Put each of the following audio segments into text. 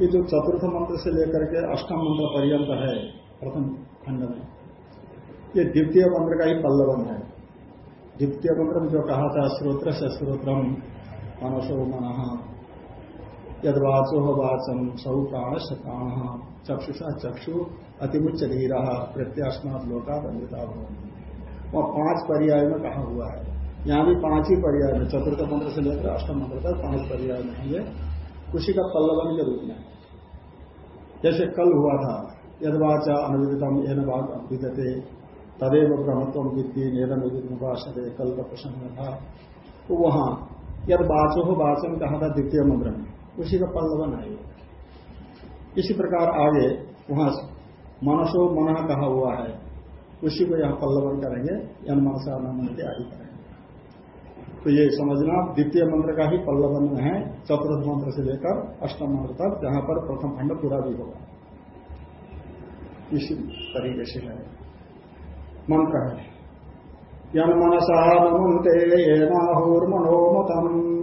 ये जो चतुर्थ मंत्र से लेकर के अष्टम मंत्र पर्यंत है, प्रथम खंड में, ये द्वितीय मंत्र का ही पल्लवन है। द्वितीय मंत्र में जो कहा था, श्रोत्र से श्रोत्रम, मनसो मन, यदवाचो वाचम सौ प्राण स प्राण चक्षुषा चक्षु अतिमुच्च धीरा प्रत्यास्मात लोका बंधिता वह पाँच पर्याय में कहा हुआ है। यहाँ भी पाँच ही पर्याय में, चतुर्थ मंत्र से लेकर अष्टम मंत्र तक पाँच पर्याय में है उसी का पल्लवन के रूप में जैसे कल हुआ था, यदवाचा अनुविदतम एन भाग विदते तदेव ब्रह्मत्व वित्ती नेदम कल का प्रसंग था तो वहाँ, यद बाचो हो वाचन कहा था द्वितीय मंत्र में, उसी का पल्लवन है। इसी प्रकार आगे, वहाँ मनसो मन कहा हुआ है, उसी को यहाँ पल्लवन करेंगे, यन मनसा न मन के आदि करेंगे। तो ये समझना, द्वितीय मंत्र का ही पल्लवन में है, चतुर्थ मंत्र से लेकर अष्टम मंत्र तक, जहाँ पर प्रथम खंड पूरा भी होगा। इसी तरीके से है। मंत्र है। यन मनसा नमुते येनाहुर्मनोमतम।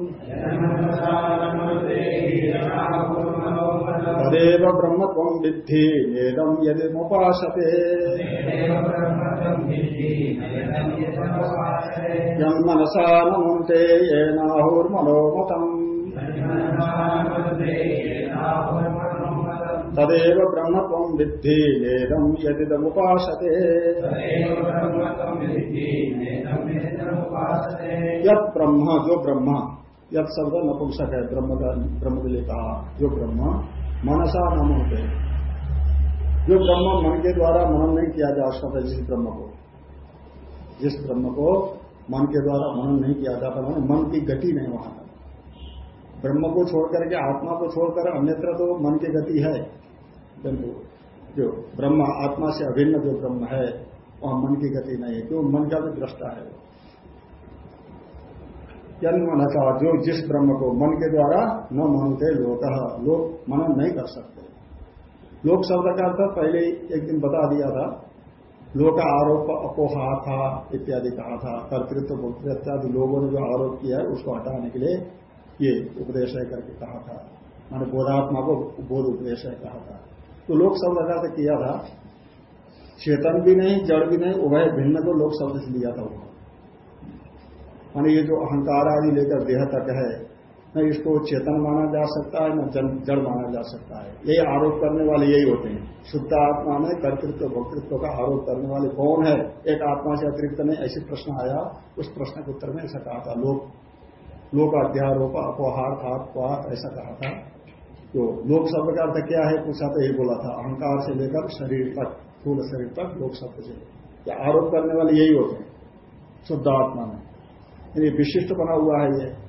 तदेव ब्रह्म तम विद्धि नेदम यदि मुपासते यन्मनसा नमुते येनाहुर्मनोमतम। तदेव ब्रह्म तम विद्धि नेदम यदिदमुपासते। यद ब्रह्म, जो ब्रह्म यद शब्द नपुंसक है, ब्रह्म ब्रह्म के लिए कहा जो ब्रह्म मनसा न होते जो ब्रह्म मन के द्वारा मनन नहीं किया जा सकता जिस ब्रह्म को। जिस ब्रह्म को मन के द्वारा मनन नहीं किया जाता मन की गति नहीं वहाँ ब्रह्म को छोड़कर के आत्मा को छोड़कर अन्यत्र तो मन की गति है। किंतु जो ब्रह्म आत्मा से अभिन्न जो ब्रह्म है, वहाँ मन की गति नहीं है, क्यों? मन का भी दृष्टा है जन्म मनसा जो जिस ब्रह्म को मन के द्वारा न मनते लोक। लोग मनन नहीं कर सकते। लोक शब्द का अर्थ पहले एक दिन बता दिया था। लोक आरोप अपोहा था, इत्यादि कहा था। कर्तृत्व भोक्तृत्व लोगों ने जो आरोप किया है, उसको हटाने के लिए ये उपदेश है करके कहा था। मैंने बोधात्मा को बोध उपदेश है कहा था। तो लोक शब्द का अर्थ किया था। चेतन भी नहीं, जड़ भी नहीं, उभय भिन्न को लोक शब्द से लिया था वो मान ये जो अहंकार आदि लेकर देह तक है, न इसको चेतन माना जा सकता है, न जड़ माना जा सकता है। यही आरोप करने वाले यही होते हैं। शुद्ध आत्मा में कर्तृत्व, भक्तृत्व का आरोप करने वाले कौन है? एक आत्मा से अतिरिक्त नहीं ऐसे प्रश्न आया, उस प्रश्न के उत्तर में ऐसा कहा था, लोक लोक अध्यारोप अपहार था ऐसा कहा था। तो लोक शब्द का अर्थ क्या है? पूछा तो यही बोला था, अहंकार से लेकर शरीर तक, स्थूल शरीर तक लोक शब्द से। या आरोप करने वाले यही होते हैं, शुद्ध आत्मा में। यानी विशिष्ट बना हुआ है ये।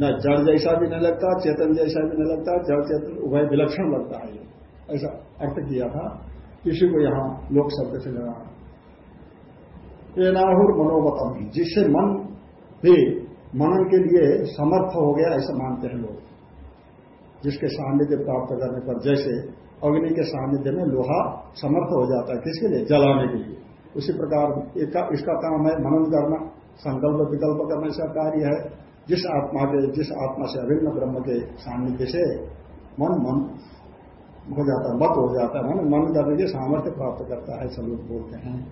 न जड़ जैसा भी नहीं लगता, चेतन जैसा भी नहीं लगता, जड़ चेतन, उभय विलक्षण लगता है ये। ऐसा अर्थ किया था। किसी को यहाँ लोक शब्द से लगा। नाहुर मनोमतम जिससे मन भी मनन के लिए समर्थ हो गया, ऐसा मानते हैं लोग। जिसके सानिध्य प्राप्त करने पर जैसे अग्नि के सानिध्य में लोहा समर्थ हो जाता है, किसके लिए? जलाने के लिए। उसी प्रकार इसका काम है मनन करना। संकल्प विकल्प करने से कार्य है। जिस आत्मा के, जिस आत्मा से अभिन्न ब्रह्म के सान्निध्य से मन मन हो जाता है मत हो जाता है मन करने के सामर्थ्य प्राप्त करता है सब लोग बोलते हैं।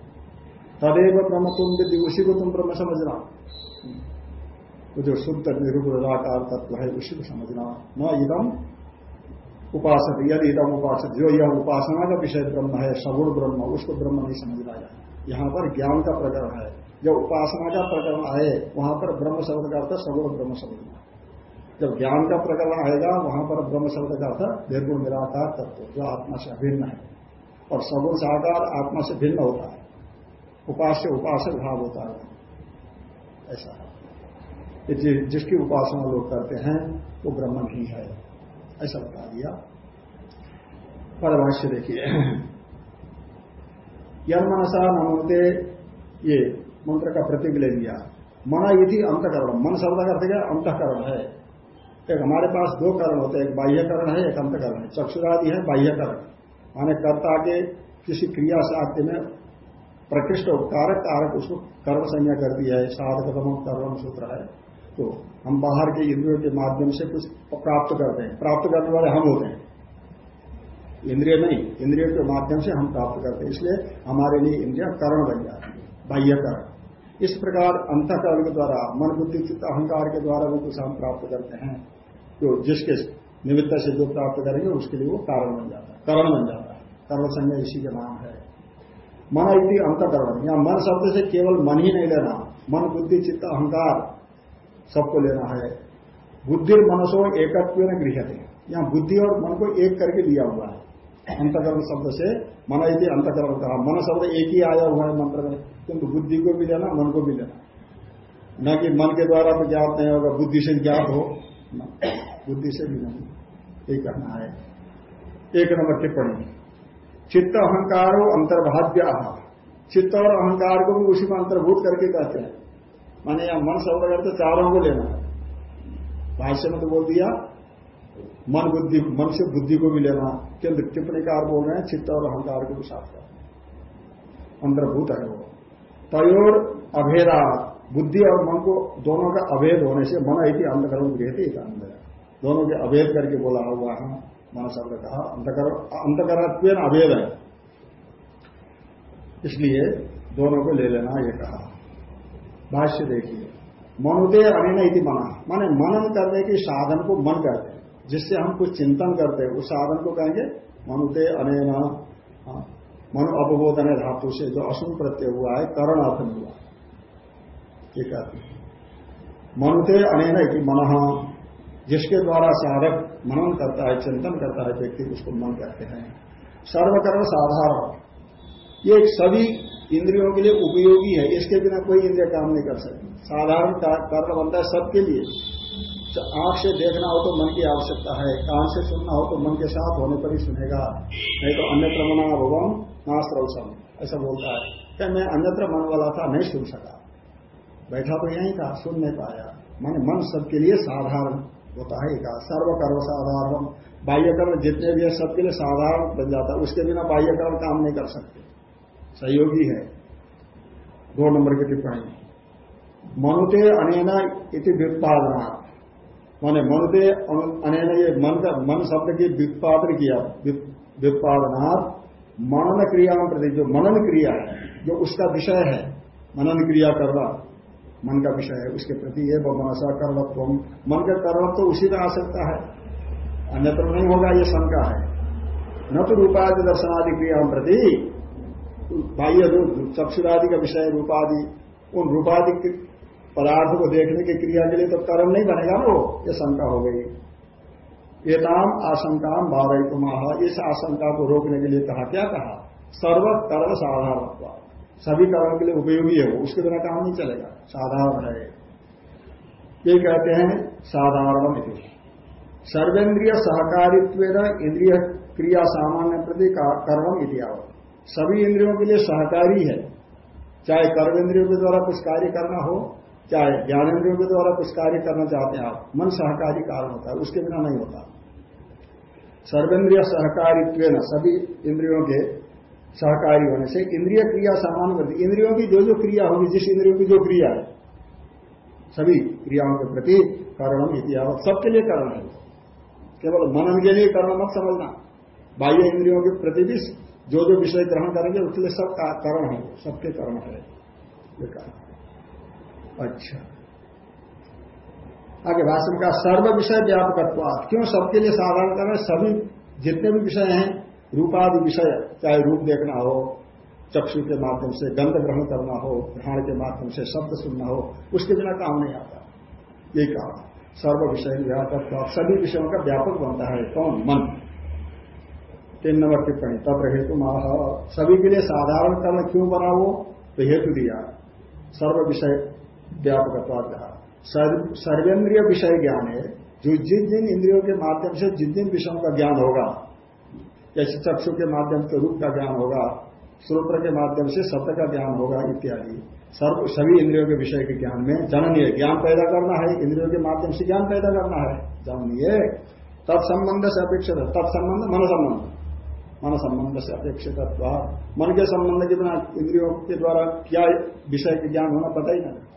तदेव ब्रह्म तुम विधि उसी को तुम ब्रह्म समझना। वो जो शुद्ध निरूपकार तत्व है, उसी को समझना। न इदम उपासक यदि इदम उपासक जो यह उपासना का विषय ब्रह्म है, सगुण ब्रह्म, उसको ब्रह्म नहीं समझ पाया यहाँ पर ज्ञान का प्रकरण है। जब उपासना का प्रकरण आए, वहाँ पर ब्रह्म शब्द का अर्थ सगुण ब्रह्म शब्द। जब ज्ञान का प्रकरण आएगा, वहाँ पर ब्रह्म शब्द का अर्थ निर्गुण, निराकार, तत्व, जो आत्मा से अभिन्न है। और सगुण, साकार आत्मा से भिन्न होता है। उपास से उपासक भाव होता है। ऐसा जिसकी उपासना लोग करते हैं, वो ब्रह्म ही है। ऐसा बता दिया। परभाष्य देखिए। यन नमोते, ये मंत्र का प्रतीक ले लिया। मना यदि अंतकरण। मन शब्द का अर्थ अंतकरण है। एक हमारे पास दो करण होते हैं। एक बाह्यकरण है, एक अंतकरण है। चक्षुरादि है, बाह्यकरण। माने कर्ता के किसी क्रिया साध्य में प्रकृष्ट कारक कारक उसको कर्म संज्ञा कर दिया है। साधकतम कर्म सूत्र है। तो हम बाहर के इंद्रियों के माध्यम से कुछ प्राप्त करते हैं। प्राप्त करने वाले हम होते हैं। इंद्रिय नहीं, इंद्रियों के माध्यम से हम प्राप्त करते हैं। इसलिए हमारे लिए इंद्रिया करण बन जाती है। बाह्यकरण। इस प्रकार अंतकरण के द्वारा, मन बुद्धि, चित्त, अहंकार के द्वारा भी कुछ हम प्राप्त करते हैं। जो जिसके निमित्त से जो प्राप्त करेंगे, उसके लिए वो कारण बन जाता है। करण बन जाता है। कर्म संज्ञा इसी का नाम है। मन इति अंतकरण। या मन शब्द से केवल मन ही नहीं लेना, मन, बुद्धि, चित्त, अहंकार सबको लेना है। बुद्धि मनसो एकत्व गृह थे यहाँ बुद्धि और मन को एक करके लिया हुआ है। अंतकरण शब्द से मन यदि अंतकरण कहा। मन शब्द एक ही आया हुआ है मंत्र में। किंतु बुद्धि को भी लेना, मन को भी लेना। न कि मन के द्वारा तो ज्ञात नहीं होगा, बुद्धि से ज्ञात हो। बुद्धि से भी नहीं। यही करना है। एक नंबर टिप्पणी। चित्त अहंकार अहंकारो अंतर्भाव्य चित्त और अहंकार को भी उसी में अंतर्भूत करके कहते हैं। माने यहाँ मन शब्द करते चारों को लेना है। भाष्य में तो बोल दिया मन बुद्धि, मन से बुद्धि को भी लेना। किंतु टिप्पणीकार बोल रहे हैं चित्त और अहंकार को भी साथ कर अंतर्भूत है वो। तयोर अभेदा। बुद्धि और मन को दोनों का अभेद होने से मन ऐसी अंधकरण रहते अंदर दोनों के अभेद करके बोला हुआ है मन शब्द कहा, अंतकरण अभेद है। इसलिए दोनों को ले लेना ये कहा। भाष्य देखिए मनुदे अनिन इति मना। माने मनन करने के साधन को मन कहते हैं। जिससे हम कुछ चिंतन करते हैं उस साधन को कहेंगे मनुते अनेन हाँ, मनु अपबोधन धातु से जो असुन प्रत्यय हुआ है करण अर्थ हुआ। ये कहते हैं। मनुते अनेन इति मन। जिसके द्वारा साधक मनन करता है चिंतन करता है व्यक्ति उसको मन कहते हैं। सर्वकर्म साधारण। ये सभी इंद्रियों के लिए उपयोगी है इसके बिना कोई इंद्रिय काम नहीं कर सकती। साधारण कर्म बनता है सबके लिए। आँख से देखना हो तो मन की आवश्यकता है, कान से सुनना हो तो मन के साथ होने पर ही सुनेगा। नहीं तो अन्यत्र मना भगवान नास्त्रवसम ऐसा बोलता है। क्या मैं अन्यत्र मन वाला था? नहीं सुन सका। बैठा तो यही था, सुन नहीं पाया। माने, मन सबके लिए साधारण होता है कहा सर्वकर्म साधारण। बाह्यकर्म जितने भी है, सबके लिए साधारण बन जाता है। उसके बिना बाह्यकर्म काम नहीं कर सकते। सहयोगी है। दो नंबर की टिप्पणी। मनुते अनेना इति व्युत्पादना माने मनुते अनेना ये मन का मन शब्द की व्युत्पादन किया। व्युत्पादनात् मनन क्रिया प्रति जो मनन क्रिया है, जो उसका विषय है, मनन क्रिया करना। मन का विषय है, उसके प्रति ये मनसा कर्मत्व मन का कर्म तो उसी में आ सकता है। अन्यत्र नहीं होगा ये शंका है। न तो रूपादि दर्शनादि क्रिया प्रति बाह्य रूप चक्षुरादि का विषय रूपादि, उन रूपादि पदार्थ को देखने की क्रिया के लिए तो कर्म नहीं बनेगा वो, ये शंका हो गई। एताम आशंका बारह कुमाह इस आशंका को रोकने के लिए कहा, क्या कहा? सर्व कर्म साधारण सभी कर्म के लिए उपयोगी है वो, उसके बिना काम नहीं चलेगा। साधारण है। ये कहते हैं साधारण सर्वेन्द्रिय सहकारित्व इंद्रिय क्रिया सामान्य प्रति कर्म इतिहावत सभी इंद्रियों के लिए सहकारी है। चाहे कर्म इंद्रियों के द्वारा कुछ कार्य करना हो चाहे ज्ञानेन्द्रियों के द्वारा कुछ कार्य करना चाहते हैं आप, मन सहकारी कारण होता है, उसके बिना नहीं होता। सर्वेन्द्रिय सहकारित्व सभी इंद्रियों के सहकारी होने से इंद्रिय क्रिया सामान्य बनती इंद्रियों की जो जो क्रिया होगी, जिस इंद्रियों की जो क्रिया है, सभी क्रियाओं के प्रति कर्णम इतिहास सबके लिए करण है। केवल मनन के लिए कर्ण मत समझना। बाह्य इंद्रियों के प्रति भी जो जो विषय ग्रहण करेंगे, उसके लिए सब कर्म है। सबके कर्म है। ये कहा अच्छा। आगे भाषण का सर्व विषय व्यापक क्यों सबके लिए साधारण करें? सभी जितने भी विषय हैं, रूपादि विषय, चाहे रूप देखना हो, चक्षु के माध्यम से गंध ग्रहण करना हो ग्रहण के माध्यम से शब्द सुनना हो, उसके बिना काम नहीं आता। यही कहा, सर्व विषय व्यापक सभी विषयों का व्यापक बनता है। कौन? मन। तीन नंबर टिप्पणी तब हेतु सभी के लिए साधारण कर्म क्यों बना वो? तो हेतु दिया। सर्व विषय व्यापक सर्वेन्द्रिय विषय ज्ञान है जो जिन जिन इंद्रियों के माध्यम से जिन जिन विषयों का ज्ञान होगा, जैसे चक्षु के माध्यम से रूप का ज्ञान होगा श्रोत्र के माध्यम से शब्द का ज्ञान होगा इत्यादि। सर्व, सभी इंद्रियों के विषय के ज्ञान में जननीय ज्ञान पैदा करना है, इंद्रियों के माध्यम से ज्ञान पैदा करना है। जननीय। तत्संबंध से अपेक्षित तत्संबंध मन संबंध मन संबंध से अपेक्षित मन के संबंध के बिना इंद्रियों के द्वारा क्या विषय के ज्ञान होना पता ही नहीं।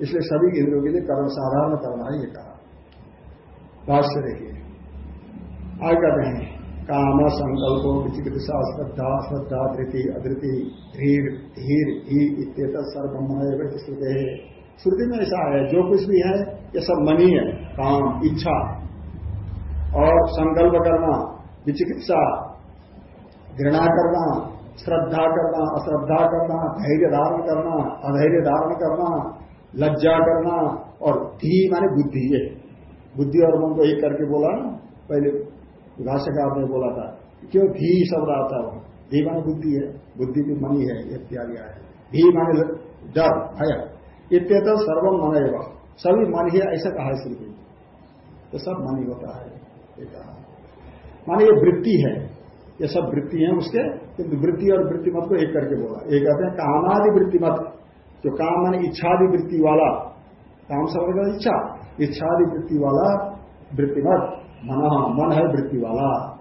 इसलिए सभी इंद्रियों के लिए कर्म साधारण करना है कहा। भाष्य देखिए। आगे कहते हैं। काम, संकल्पो, विचिकित्सा, श्रद्धा श्रद्धा, धृति, अधृति, धीर धीर, ही इत श्रुते। श्रुति में ऐसा है, जो कुछ भी है, ये सब मनी है। काम, इच्छा और संकल्प करना, विचिकित्सा, घृणा करना, श्रद्धा करना, अश्रद्धा करना, धैर्य धारण करना, अधैर्य धारण करना लज्जा करना और धी माने बुद्धि, ये। बुद्धि और मन को एक करके बोला ना, पहले भाष्यकार आपने बोला था क्यों भी शब्द आता है? धी माने बुद्धि है, बुद्धि की मनी है इत्यादि आए भी माने डर, भय। इत्यत सर्वम मन एवं सभी मन ही ऐसा कहा है श्री तो सब मन ही होता है माने ये वृत्ति है, ये सब वृत्ति है उसके वृत्ति और वृत्ति मत को एक करके बोला। एक कहते हैं, कामादि वृत्ति मत। जो काम माने इच्छादि वृत्ति वाला काम समझ इच्छा। इच्छादि वृत्ति वाला वृत्तिमत मन मन है वृत्ति वाला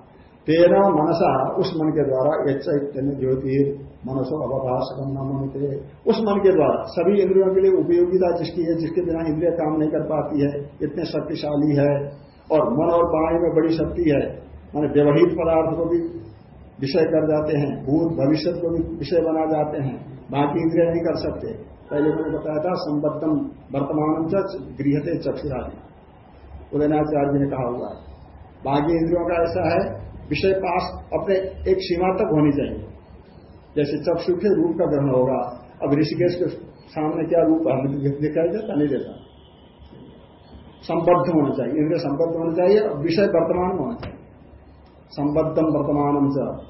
तेरा मनसा, उस मन के द्वारा चैतन्य ज्योति मनसो अवभाषकम न मनते उस मन के द्वारा, सभी इंद्रियों के लिए उपयोगिता जिसकी है, जिसके बिना इंद्रिय काम नहीं कर पाती है, इतने शक्तिशाली है। और मन और वाणी में बड़ी शक्ति है। माने व्यवहित पदार्थ को भी विषय कर जाते हैं, भूत भविष्य को भी विषय बना जाते हैं। बाकी इंद्रिय नहीं कर सकते। पहले मैंने बताया था, संबद्धम वर्तमान गृहते चक्षुरादि। उदयनाचार्य ने कहा हुआ है। बाकी इंद्रियों का ऐसा है, विषय पास अपने एक सीमा तक होनी चाहिए। जैसे चक्षु के रूप का ग्रहण होगा, अब ऋषिकेश के सामने क्या रूप हमें दिखाई देता, नहीं देता। संबद्ध होना चाहिए। इंद्रिय संबद्ध होना चाहिए, विषय वर्तमान में होना चाहिए। संबद्धम वर्तमानम च।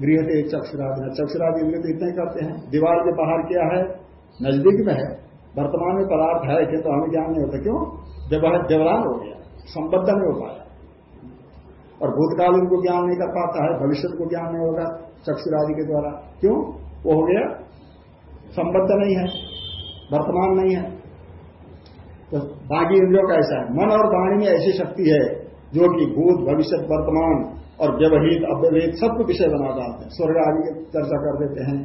गृह चक्षुरादि चक्षुरादि इंद्रिय तो इतने करते हैं। दीवार के बाहर क्या है? नज़दीक में है। वर्तमान में पदार्थ है कि तो हमें ज्ञान नहीं होता। क्यों? व्यवहार हो गया, संबद्ध नहीं हो पाया। और भूतकाल उनको ज्ञान नहीं कर पाता है, भविष्य को ज्ञान नहीं होगा चक्षुरादि के द्वारा। क्यों? वो हो गया, संबद्ध नहीं है, वर्तमान नहीं है। तो बाकी इंद्रियों का ऐसा है। मन और वाणी में ऐसी शक्ति है, जो कि भूत, भविष्य, वर्तमान और व्यवहित, अव्यवहित सबको विषय बना डालते हैं। स्वर्ग आदि की चर्चा कर देते हैं।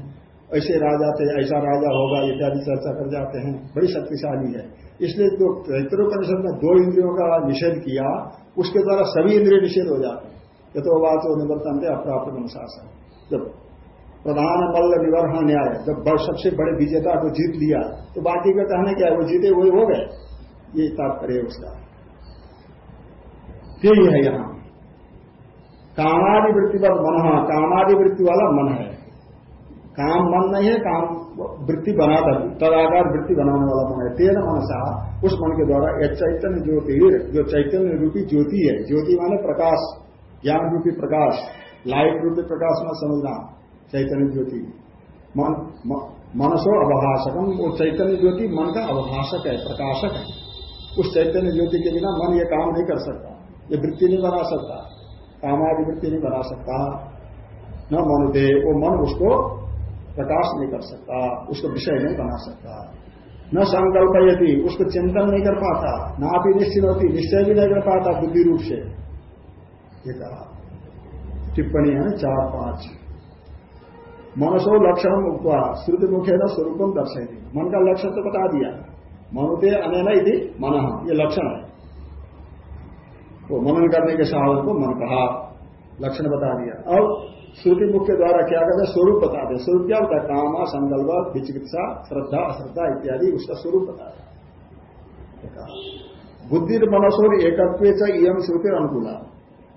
ऐसे राजा थे, ऐसा राजा होगा, इत्यादि चर्चा कर जाते हैं। बड़ी शक्तिशाली है। इसलिए जो चैत्रोपनिषद में दो इंद्रियों का निषेध किया, उसके द्वारा सभी इंद्रिय निषेध हो जाते हैं। ये तो बात निवर्तन थे अप्राप्त अनुशासन जब प्रधान मल्ल निवर्हण न्याय, जब सबसे बड़े विजेता को जीत लिया तो बाकी का कहना क्या है? वो जीते वही हो गए। ये तात्पर्य उसका। यही है यहाँ। कामादि वृत्ति पर मन कामादि वृत्ति वाला मन है। काम मन नहीं है, काम वृत्ति बनाता तदाकार वृत्ति बनाने वाला मन है। तेरह मनसा उस मन के द्वारा यह चैतन्य ज्योति, जो चैतन्य रूपी ज्योति है, ज्योति माने प्रकाश, ज्ञान रूपी प्रकाश लाइट रूपी प्रकाश में समझना, चैतन्य ज्योति। मन मनसो अवभाषकम वो चैतन्य ज्योति मन का अवभाषक है, प्रकाशक है। उस चैतन्य ज्योति के बिना मन ये काम नहीं कर सकता, ये वृत्ति नहीं बना सकता। कामादि वृत्ति नहीं बना सकता। न मनुदे वो मन उसको प्रकाश नहीं कर सकता, उसको विषय नहीं बना सकता। न संकल्प यदि उसको चिंतन नहीं कर पाता, ना भी निश्चित होती, निश्चय भी नहीं कर पाता बुद्धि रूप से। ये कहा। टिप्पणी है चार पाँच। मनसो लक्षण उपवा श्रुति मुखे न स्वरूपम दर्शेगी मन का लक्षण तो बता दिया। मनुते अनैन यदि मन, ये लक्षण है। वो मनन करने के साधन को मन कहा। लक्षण बता दिया। अब श्रुति मुख के द्वारा क्या करते स्वरूप बताते स्वरूप क्या होता है? कामा, संकल्प, विचिकित्सा, श्रद्धा, अश्रद्धा इत्यादि उसका स्वरूप बताया बुद्धि मनसोर एकत्व इम श्रुति अनुकूला।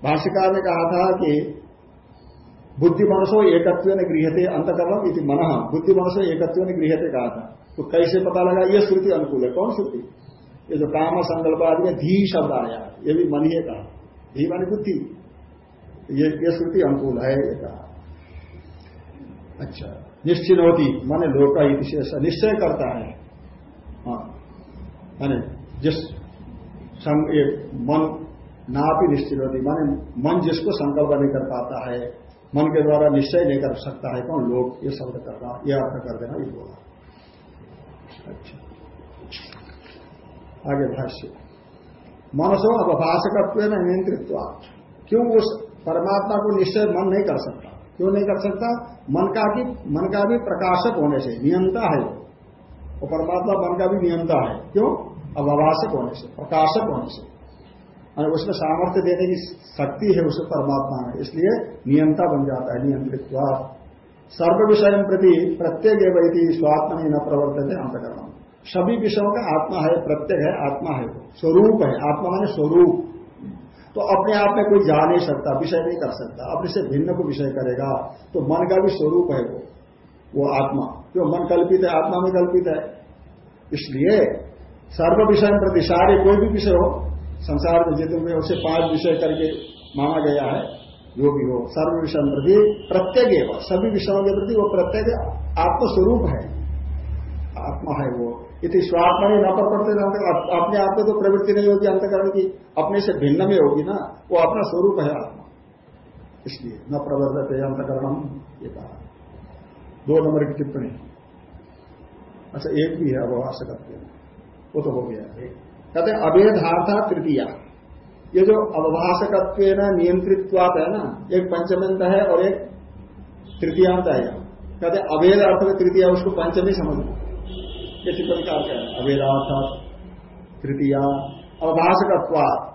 भाष्यकार ने कहा था कि बुद्धि मनसो एकत्व ने गृहते अंतकरण इति मन। बुद्धि मनसो एकत्व ने गृहते कहा था। तो कैसे पता लगा? यह श्रुति अनुकूल है। कौन श्रुति? ये जो काम संकल्प आदि में धी शब्द आया। ये भी मन ही कहा। धी मानी बुद्धि। ये ये श्रुति अनुकूल है, ये कहा। अच्छा। निश्चित होती, माने लोक विशेष, निश्चय करता है। हाँ। माने जिस मन ना भी निश्चित होती, माने मन जिसको संकल्प नहीं कर पाता है, मन के द्वारा निश्चय नहीं कर सकता है, कौन? लोग ये शब्द करना ये अर्थ कर देना, ये बोला। अच्छा। आगे भाष्य। मनसो अवभाषकत्व में नियंत्रित क्यों उस परमात्मा को निश्चय मन नहीं कर सकता? क्यों नहीं कर सकता? मन का भी मन का भी प्रकाशक होने से, नियंता है वो। परमात्मा मन का भी नियंता है। क्यों? अवभाषक होने से, प्रकाशक होने से। और उसमें सामर्थ्य देने की शक्ति है उस परमात्मा में, इसलिए नियंता बन जाता है, नियंत्रित्व। सर्व विषय प्रति प्रत्येक स्वात्मा नहीं न प्रवर्तित है अंतकरण सभी विषयों का आत्मा है प्रत्येक है, आत्मा है, स्वरूप है, आत्मा माने स्वरूप। तो अपने आप में कोई जा नहीं सकता, विषय नहीं कर सकता अपने से भिन्न को विषय करेगा। तो मन का भी स्वरूप है वो वो आत्मा। जो मन कल्पित है, आत्मा में कल्पित है। इसलिए सर्व विषय प्रति सारे कोई भी विषय हो, संसार में जितने में उसे पाँच विषय करके माना गया है, जो भी हो, सर्व विषय प्रति प्रत्येक सभी विषयों के प्रति वो प्रत्येक आत्मस्वरूप है। आत्मा है वो। इति स्वात्मा ही न प्रवर्तित। अपने आप में तो प्रवृत्ति नहीं होगी अंतकरण की। अपने से भिन्न में होगी ना, वो अपना स्वरूप है आत्मा। इसलिए न प्रवर्तित है अंतकरण ये कहा। दो नंबर की टिप्पणी। अच्छा एक भी है अवभाषक वो तो हो गया। कहते हैं, अभेदार्था तृतीया। ये जो अवभाषकत्व नियंत्रित्वात है ना, एक पंचमंत है और एक तृतीयांत है। कहते अभेद अर्थ में तृतीया, उसको पंचमी समझना। ये टिप्पणी का अभेदार्थ तृतीया अवभाषकत्वात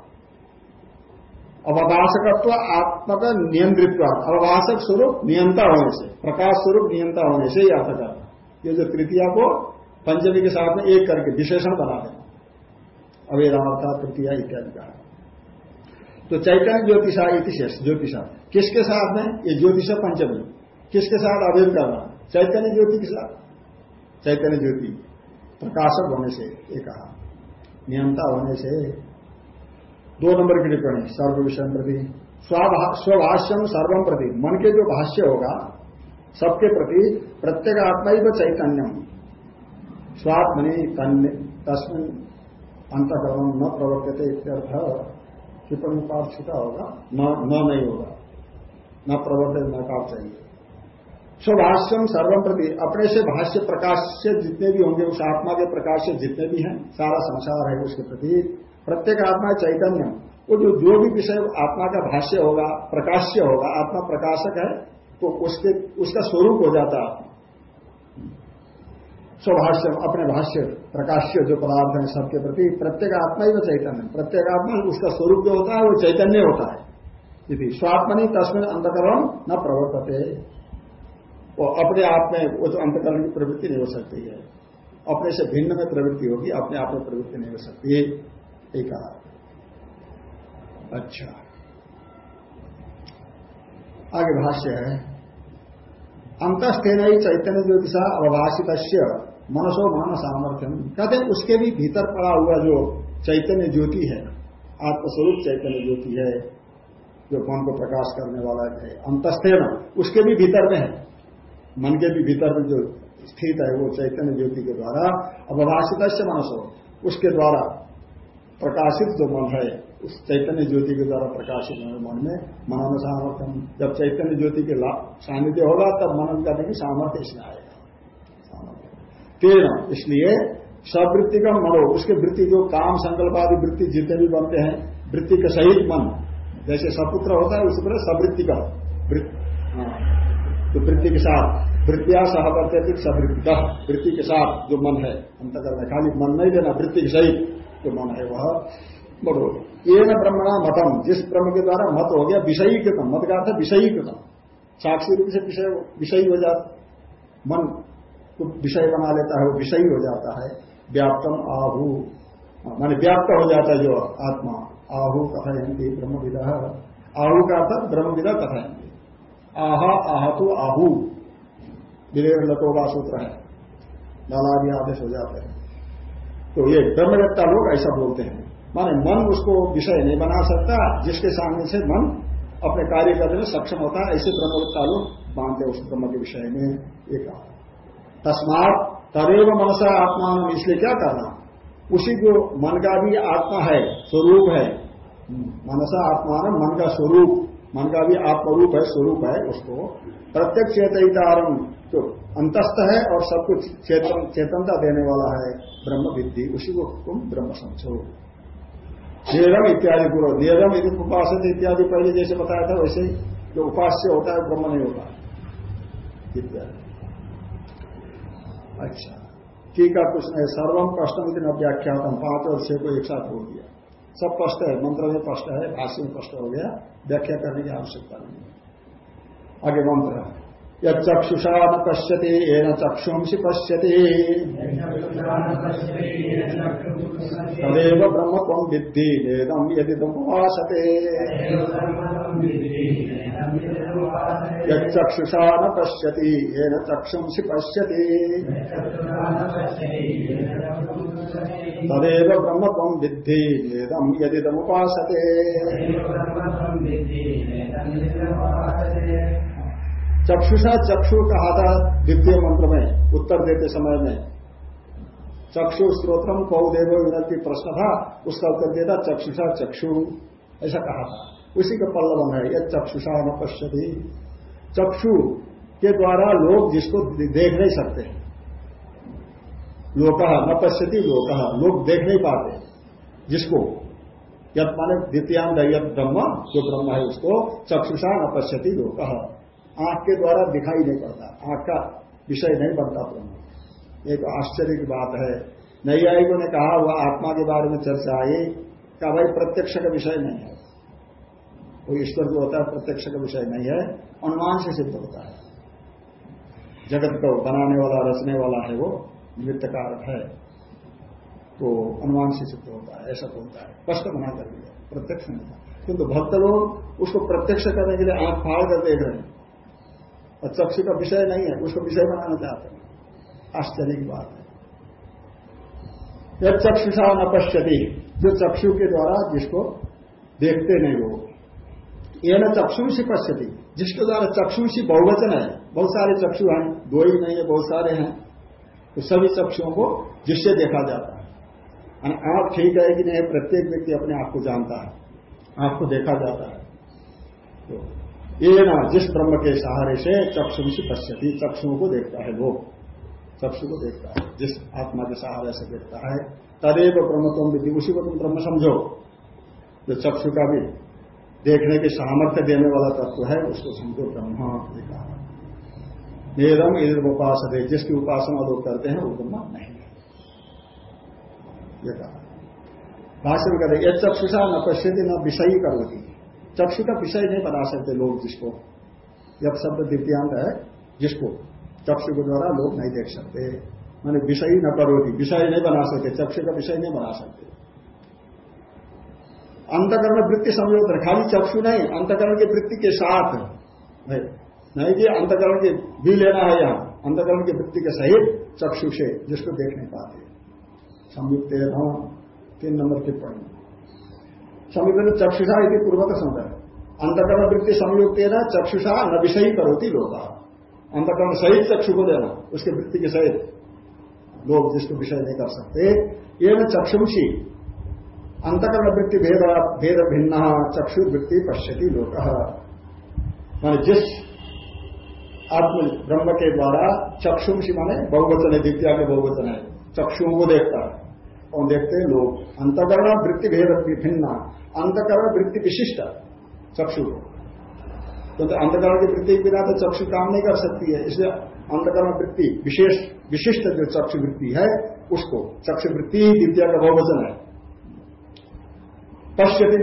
अवभाषकत्व आत्मक नियंत्रित्व अवभाषक स्वरूप नियंता होने से, प्रकाश स्वरूप नियंता होने से ही अर्थ करना ये जो तृतीया को पंचमी के साथ में एक करके विशेषण बना देना अवेदार्था तृतीया इत्यादि का। तो चैतन्य ज्योतिषा इतिशेष ज्योतिषा। किसके साथ में? ये ज्योतिष पंचमी। किसके साथ अभेद करना? चैतन्य ज्योति के साथ। चैतन्य ज्योति। प्रकाशक होने से, ये कहा। नियमता होने से, दो नंबर की टिप्पणी, सर्व विषय प्रति। स्वभाष्यम सर्वम प्रति। मन के जो भाष्य होगा, सबके प्रति प्रत्येक आत्मा ही चैतन्यम। स्वात्मनि तस्मिन अंतकरण न प्रवर्तते इत्यर्थ टिप्पणी पाठ होगा, न न नहीं होगा। न प्रवर्तित, न काट चाहिए। स्वभाष्यम सर्वम प्रति अपने से भाष्य प्रकाश से जितने भी होंगे, उस आत्मा के प्रकाश से जितने भी हैं, सारा संसार है उसके प्रति। प्रत्येक आत्मा चैतन्य। वो जो जो भी विषय आत्मा का भाष्य होगा, प्रकाश्य होगा, आत्मा प्रकाशक है तो उसके, उसका स्वरूप हो जाता है स्वभाष्य अपने भाष्य, प्रकाश्य जो पदार्थ है सबके प्रति, प्रत्येक आत्मा ही वो चैतन्य प्रत्येक आत्मा उसका स्वरूप जो होता है, वो चैतन्य होता है। यदि स्वात्मनि तस्मिन अंतकरण न प्रवर्तते। वो अपने आप में वो जो अंतकरण की प्रवृत्ति नहीं हो सकती है। अपने से भिन्न में प्रवृत्ति होगी, अपने आप में प्रवृत्ति नहीं हो सकती। एक अच्छा। आगे भाष्य है। अंतस्थेन ही चैतन्य ज्योतिषा अवभाषित मनसो मान सामर्थ्यम। कहते उसके भी भीतर पड़ा हुआ जो चैतन्य ज्योति है, आत्मस्वरूप चैतन्य ज्योति है, जो मन को प्रकाश करने वाला है अंतस्थेन उसके भी भीतर में है। मन के भी भीतर में जो स्थित है वो चैतन्य ज्योति के द्वारा अवभाषित मनसो उसके द्वारा प्रकाशित जो मन है उस चैतन्य ज्योति के द्वारा प्रकाशित मन में मनन सामर्थ्यम जब चैतन्य ज्योति के सानिध्य होगा तब मनन करने की सामर्थ्य इसमें आएगा। तेरह इसलिए सवृत्ति का मनो उसके वृत्ति जो काम संकल्प आदि वृत्ति जितने भी बनते हैं वृत्ति के सहित मन जैसे सपुत्र होता है उसी तरह सवृत्ति का हाँ, तो वृत्ति के साथ, वृत्तिया सहवर्तिक सवृत्ति वृत्ति के साथ जो मन है, अंतकरण खाली मन नहीं देना, वृत्ति के सहित जो मन है वह बड़ो ये न ब्रह्मणा मतम जिस ब्रह्म के द्वारा मत हो गया विषयी कृतम मत का अर्थ विषयी कृतम साक्षी रूप से विषय हो जाता मन को विषय बना लेता है, वो विषयी हो जाता है। व्याप्तम आहु। माने व्याप्त हो जाता है जो आत्मा। आहु कथयंती ब्रह्म विदह आहु का अर्थ ब्रह्म विदा कथाएँगे आह तो आहू। विवेक लतोगा सूत्र है लालादि आदेश हो जाते हैं। तो ये ब्रह्मवेत्ता लोग ऐसा बोलते हैं। माने मन उसको विषय नहीं बना सकता, जिसके सामने से मन अपने कार्य करने में सक्षम होता है, ऐसे ब्रह्मवेत्ता लोग मानते उस ब्रह्म के विषय में एक तस्मात तदेव मनसा आत्मा इसलिए क्या करना? उसी जो मन का भी आत्मा है, स्वरूप है। मनसा आत्मा मन का स्वरूप। मन का भी आत्मरूप है, स्वरूप है उसको। प्रत्यक्ष चेतन जो अंतस्थ है और सब कुछ चेतन, चेतनता देने वाला है ब्रह्म विद्धि उसी को तुम ब्रह्म समझो। नियम इत्यादि पूर्व नियम यदि उपासन इत्यादि पहले जैसे बताया था, वैसे ही जो उपास्य होता है, ब्रह्म नहीं होता। इत्यादि। अच्छा ठीक है, कुछ नहीं सर्वम कष्टम दिन व्याख्या पाँच और छह को एक साथ बोल दिया। सब कष्ट है, मंत्र में कष्ट है, भाष्य में कष्ट हो गया, व्याख्या करने की आवश्यकता नहीं है। आगे मंत्र यक्षुषा न पश्यति, येन चक्षुंसि पश्यति। तदेव ब्रह्म त्वं विद्धि वेदम यदि तुम उपासते यक्षुषा न पश्यति, येन चक्षुंसि पश्यति। तदेव ब्रह्म त्वं विद्धि वेदम यदि तुम उपासते चक्षुषा चक्षु कहा था द्वितीय मंत्र में उत्तर देते समय में चक्षु स्त्रोत्रम कौ देव विनती प्रश्न था उसका उत्तर देता चक्षुषा चक्षु, ऐसा कहा। था उसी का पल्लवन है यह चक्षुषा न पश्यति। चक्षु के द्वारा लोग जिसको देख नहीं सकते। लोक न पश्यति लोक। लोग देख नहीं पाते। जिसको? यद माने द्वितीयांग यद ब्रह्म, जो ब्रह्म है उसको चक्षुषा न पश्यति लोक। आँख के द्वारा दिखाई नहीं पड़ता। आँख का विषय नहीं बनता ब्रह्म। एक आश्चर्य की बात है। नई नैयायिकों ने कहा, वह आत्मा के बारे में चर्चा आई। क्या भाई, प्रत्यक्ष का विषय नहीं है? वो ईश्वर जो होता है, प्रत्यक्ष का विषय नहीं है। अनुमान से सिद्ध होता है। जगत को बनाने वाला, रचने वाला है वो। निमित्त कारक है तो अनुमान से सिद्ध होता है, ऐसा बोलता है। स्पष्ट बना कर दिया, प्रत्यक्ष नहीं था। किंतु भक्त लोग उसको प्रत्यक्ष करने के लिए आँख फाड़ कर देख रहे हैं। और चक्षु का विषय नहीं है, उसको विषय बनाना चाहते हैं। आश्चर्य की बात है। यह चक्षुषा न पश्यति, जो चक्षु के द्वारा जिसको देखते नहीं वो ये न चक्षु से पश्यति, जिसके द्वारा चक्षु से बहुवचन है। बहुत सारे चक्षु हैं, दो ही नहीं है, बहुत सारे हैं। तो सभी चक्षुओं को जिससे देखा जाता है। आँख ठीक है कि नहीं, प्रत्येक व्यक्ति अपने आप को जानता है। आँख को देखा जाता है। तो ये ना, जिस ब्रह्म के सहारे से चक्षु से पश्यति, चक्षुओं को देखता है वो। चक्षु को देखता है। जिस आत्मा के सहारे से देखता है, तदेव ब्रह्म तुम विधि, उसी को तुम ब्रह्म समझो। जो चक्षु का भी देखने के सामर्थ्य देने वाला तत्व है, उसको समझो ब्रह्म कहा नेदम इधर उपास जिसकी उपासना लोग करते हैं, वो ब्रह्म नहीं ये कहा। भाषण कहते यह चक्षुषा न पश्यति, न विषयी करोगी चक्षु का विषय नहीं बना सकते लोग जिसको। जब शब्द दिव्यांग है, जिसको चक्षु के द्वारा लोग नहीं देख सकते। माने विषयी न करोगी विषय नहीं बना सकते, चक्षु का विषय नहीं बना सकते। अंतकरण वृत्ति संयोग खाली चक्षु नहीं, अंतकरण की वृत्ति के साथ। नहीं कि अंतकरण की भी लेना है यहाँ। अंतकरण की वृत्ति के सहित चक्षु से जिसको देख नहीं पाते। संयुक्त तीन नंबर टिप्पणी समीपन चक्षुषा यदि पूर्वक समझ अंतकरण वृत्ति संयुक्त चक्षुषा न विषयी करोती लोग अंतकरण सहित चक्षु को देना, उसके वृत्ति के सहित। लोग जिसको विषय नहीं कर सकते, ये न चक्षुषी। अंतकरण वृत्ति भेद भेद भिन्न, चक्षु वृत्ति पश्यति लोग मान जिस आत्म ब्रह्म के द्वारा चक्षुषी माने बहुवचन है द्वितीय के बहुवचन है चक्षुओं को देखता है। और देखते हैं लोग अंतकरण वृत्ति भेद भिन्न अंतकरण वृत्ति विशिष्ट चक्षु तो, तो अंतकरण की वृत्ति के बिना तो चक्षु काम नहीं कर सकती है। इसलिए अंतकरण वृत्ति विशेष विशिष्ट जो चक्षु वृत्ति है उसको चक्षु वृत्ति ही विद्या का बहुवचन है।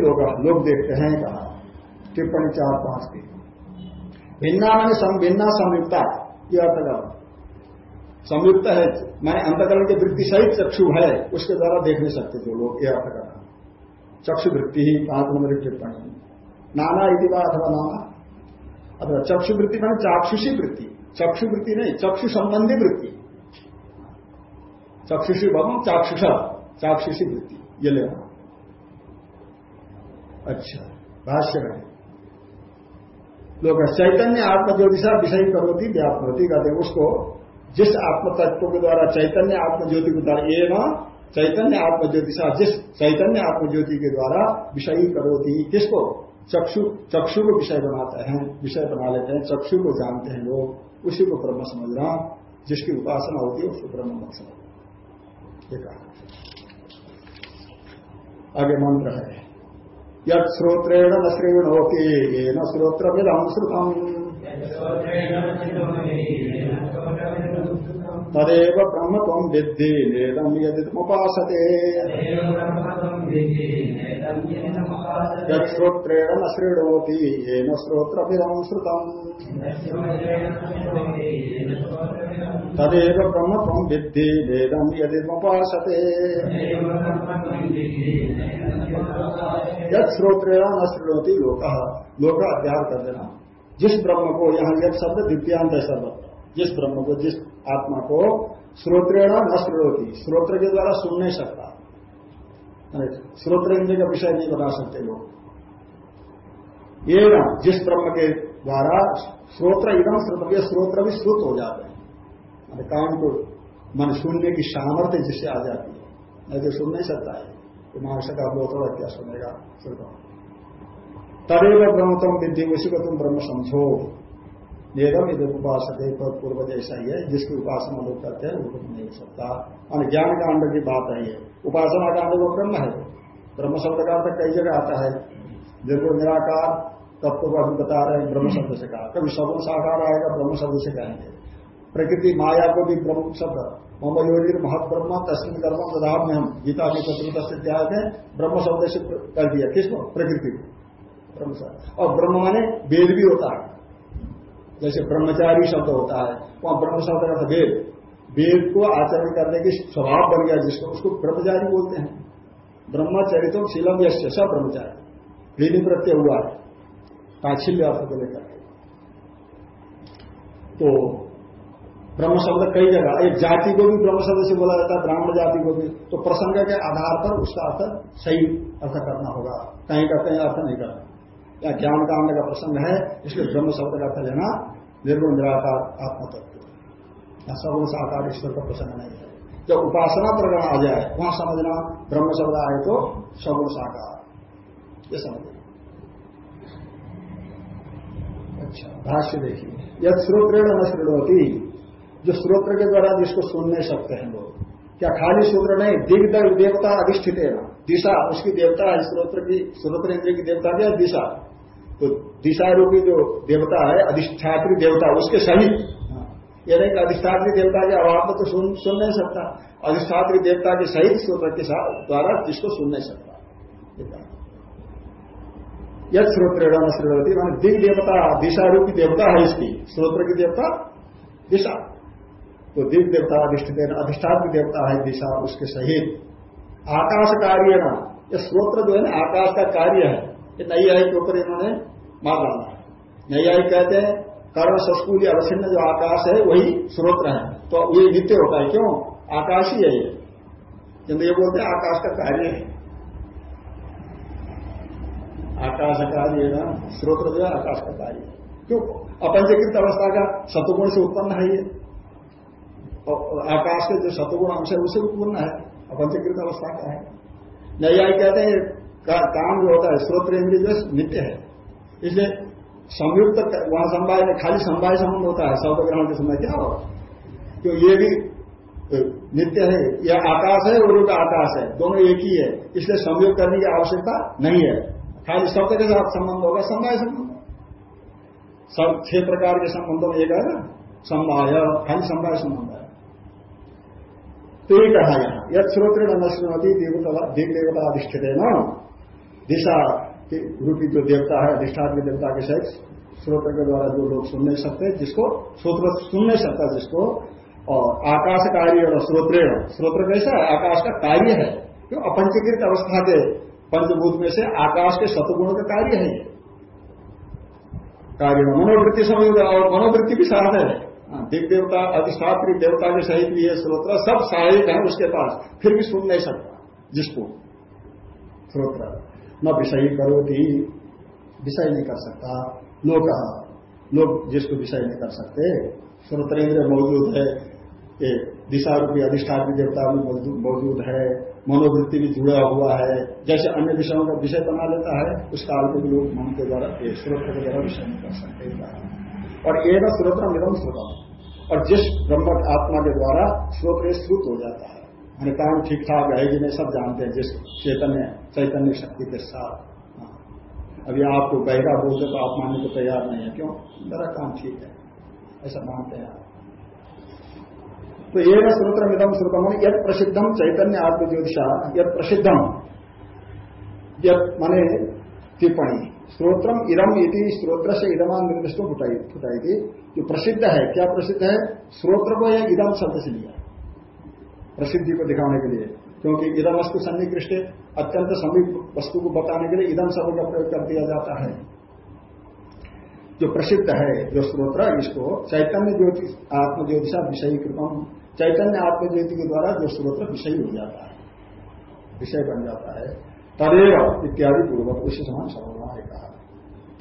लोग लोग देखते हैं कहा टिप्पणी चार पाँच की। भिन्ना मैंने भिन्ना संयुक्ता, ये अर्थ संयुक्त है मैंने अंतकरण की वृत्ति सहित चक्षु है, उसके द्वारा देख नहीं सकते जो लोग, ये अर्थ करना चक्षु वृत्ति ही पाँच नंबर की टिप्पणी नाना इति अथवा नाना। अथवा चक्षु वृत्ति मैंने चाक्षुषी वृत्ति। चक्षु वृत्ति नहीं, चक्षु संबंधी वृत्ति। चक्षुषी भवन चाक्षुष, चाक्षुषी वृत्ति। ये लेना अच्छा भाष्य में लोग चैतन्य आत्मज्योतिषा विषय करोती व्याप्त होती कहते उसको जिस आत्म तत्व के द्वारा चैतन्य आत्मज्योति के द्वारा ये न चैतन्य आत्मज्योतिषा जिस चैतन्य आत्मज्योति के द्वारा विषयी करोती किसको? चक्षु चक्षु को विषय बनाते हैं, विषय बना लेते हैं, चक्षु को जानते हैं लोग। उसी को ब्रह्म समझना, जिसकी उपासना होती है उसको ब्रह्म मत समझना। आगे मंत्र है। यद श्रोत्रेण न श्रेणोति ये न श्रोत्र विदम श्रुतम तदेव ब्रह्म तम विद्धि नेदम यदिमुपासते यत्रोत्रेण न श्रेणोति ये न श्रोत्रमिदम श्रुतम तदेव ब्रह्म तम विद्धि नेदम यदिमुपासते यद श्रोत्रेण न श्रेणोती लोक लोक अध्यार कर देना जिस ब्रह्म को यहाँ यद शब्द द्वितीयांत सर्वत्र जिस ब्रह्म को जिस आत्मा को श्रोत्रेण न श्रोती श्रोत्र के द्वारा सुन नहीं सकता। श्रोत्र इंद्र का विषय नहीं बना सकते लोग। ये ना, जिस ब्रह्म के द्वारा श्रोत्र इधम श्रोत्र ये श्रोत्र भी श्रुत हो जाते हैं। काम को, मन सुनने की सामर्थ्य जिससे आ जाती है। नहीं तो सुन नहीं सकता है। तो मानस का वो थोड़ा क्या सुनेगा? तदेव ब्रह्मतम विद्धि उसी को तुम ब्रह्म समझो। नेदम यदि उपासक पूर्व जैसा ही है जिसकी उपासना लोग करते हैं वो नहीं हो सकता। और ज्ञान कांड की बात आई है उपासना कांड वो ब्रह्म है। ब्रह्म शब्द का अर्थ कई जगह आता है। देखो निराकार तत्व को अभी बता रहे हैं, ब्रह्म शब्द से कहा। कभी सगुण साकार आएगा, ब्रह्म शब्द से कहेंगे। प्रकृति माया को भी ब्रह्म शब्द। मम योगी महत ब्रह्म तस्वीर कर्म ददाम में हम गीता के चतुर्थ अध्याय में ब्रह्म शब्द से कर दिया। किसको? प्रकृति को। ब्रह्म शब्द। और ब्रह्म माने वेद भी होता है। जैसे ब्रह्मचारी शब्द होता है, वहाँ ब्रह्म शब्द का वेद। वेद को आचरण करने की स्वभाव बन गया जिसको उसको ब्रह्मचारी बोलते हैं। ब्रह्मचरित शीलम यश सब ब्रह्मचारी। लीनी प्रत्यय हुआ है काछिल्य अर्थ को लेकर। तो ब्रह्म शब्द कई जगह, एक जाति को भी ब्रह्म शब्द से बोला जाता है, ब्राह्मण जाति को भी। तो प्रसंग के आधार पर उसका अर्थ सही अर्थ करना होगा। कहीं का कहीं अर्थ नहीं करना या ज्ञान कामने का प्रसंग है, इसलिए ब्रह्म शब्द का अर्थ लेना निर्गुण, निराकार आत्म तत्व या सगुण साकार ईश्वर का प्रसंग नहीं है। जब उपासना प्रकरण आ जाए, वहाँ समझना ब्रह्म शब्द आए तो सगुण साकार ये समझ अच्छा भाष्य देखिए। यद श्रोत्रेण न श्रेणवती जो स्रोत्र के द्वारा जिसको सुन नहीं सकते हैं लोग, क्या खाली सूत्र नहीं दिग्ध देवता अधिष्ठित है दिशा, उसकी देवता है स्रोत्र की स्रोत्र इंद्र की देवता क्या? दिशा। तो दिशा रूपी जो देवता है, अधिष्ठात्री देवता, उसके सहित। ये नहीं कि अधिष्ठात्री देवता के अभाव में तो सुन सुन नहीं सकता। अधिष्ठात्री देवता के सहित स्रोत्र के साथ द्वारा जिसको सुन नहीं सकता? यद श्रोत्र श्रोती मान दिग देवता दिशा रूपी देवता है इसकी। श्रोत्र की देवता, दिशा। तो दिव्य देवता अधिष्ठित अधिष्ठात्म देवता है दिशा, उसके सहित। आकाश कार्य ना ये स्रोत्र जो है ना, आकाश का कार्य है। ये नई आई के ऊपर इन्होंने मार डाला है। आई कहते हैं कर्ण संस्कूल अवच्छिन्न जो आकाश है, वही स्रोत्र है। तो ये नित्य होता है, क्यों? आकाश ही है ये। किंतु ये बोलते हैं, आकाश का कार्य है। आकाश कार्य ना स्रोत्र जो है, आकाश का कार्य क्यों? अपंचीकृत अवस्था का सतुगुण से उत्पन्न है ये। आकाश के जो सतुगुण अंश है उसे उत्पन्न है। अपंजीकृत अवस्था का है। नैयायी कहते हैं काम जो होता है स्रोत्र इंद्रिय जो नित्य है। इसलिए संयुक्त वहाँ संवाय खाली संवाय संबंध होता है, शब्द ग्रहण के समय क्या होगा क्यों ये भी नित्य है यह आकाश है और उनका आकाश है, दोनों एक ही है, इसलिए संयोग करने की आवश्यकता नहीं है। खाली शब्द के साथ संबंध होगा संवाय संबंध सब छह प्रकार के संबंधों में एक है ना? संवाय खाली संवाय संबंध है। तो ये कहा यहाँ यद श्रोत्र देव देवता अधिष्ठित है ना दिशा रूपी जो देवता है अधिष्ठान के देवता के सहित श्रोत्र के द्वारा जो लोग सुन नहीं सकते जिसको श्रोत्र सुन नहीं सकता जिसको और आकाश कार्य और श्रोत्र श्रोत्र कैसा है आकाश का कार्य है क्यों अपंचीकृत अवस्था के पंचभूत में से आकाश के शतगुणों का कार्य है कार्य मनोवृत्ति समय और मनोवृत्ति भी साथ है। हाँ, दिग देवता अधिष्ठात्री देवता के सहित भी है स्रोत्र सब सहायक है उसके पास फिर भी सुन नहीं सकता जिसको। स्रोत्र न विषय करो थी विषय नहीं कर सकता। लोग कहा लोग जिसको विषय नहीं कर सकते श्रोत्रेंद्र मौजूद है। दिशा रूपी अधिष्ठात्री देवता भी मौजूद है। मनोवृत्ति भी जुड़ा हुआ है। जैसे अन्य विषयों का विषय बना लेता है, उस काल को भी लोग मन के द्वारा स्रोत के द्वारा विषय नहीं कर सकते। और एक स्रोत्र निरम श्रोतम और जिस ब्रह्म आत्मा के द्वारा स्रोत श्रुत हो जाता है। काम ठीक ठाक कि नहीं, सब जानते हैं जिस चैतन्य चैतन्य शक्ति के साथ। हाँ। अभी आपको बहरा बोलते तो आप मानने को तैयार नहीं है। क्यों? मेरा काम ठीक है। ऐसा मानते हैं तो एक श्रोत्र मिदम श्रुतम यद प्रसिद्धम चैतन्य आत्मज्योतिषा यद प्रसिद्धम यद माने टिप्पणी। श्रोत्रम इदम इति स्त्रोत्र से इदमान निर्दिष्ट फुटाई थी जो प्रसिद्ध है। क्या प्रसिद्ध है? स्रोत्र को यह इदम शब्द से लिया। प्रसिद्धि को दिखाने के लिए। क्योंकि इधम वस्तु सन्निकृष्ट, अत्यंत समीप वस्तु को बताने के लिए इधम शब्द का प्रयोग कर दिया जाता है। जो प्रसिद्ध है, जो स्त्रोत्र इसको चैतन्य ज्योति, आत्मज्योतिषा विषयी कृपम, चैतन्य आत्मज्योति के द्वारा जो स्रोत्र विषय हो जाता है, विषय बन जाता है। तदेव इत्यादि पूर्वक उसी समान समझना है कहा।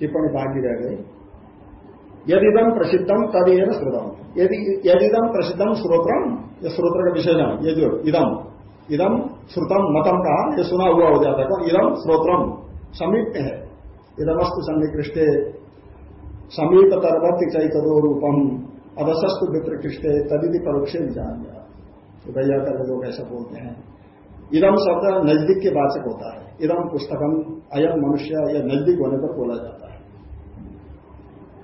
टिप्पणी बाकी रह गई। यदिदम प्रसिद्धम तदेव श्रुतम यदि यदिदम प्रसिद्धम श्रोत्रम ये श्रोत्र का विषय ये जो इदम। इदम श्रुतम मतम कहा यह सुना हुआ हो जाता है इदम श्रोत्रम समीप है इदमस्तु सन्निकृष्टे समीप तरवत्ति चैतदो रूपम अवशस्तु मित्र कृष्ण तदिति परोक्ष जान गया तो कर लोग ऐसा बोलते हैं। इदम शब्द नज़दीक के वाचक होता है। इदम पुस्तकम अयम मनुष्य या नज़दीक होने पर बोला जाता है।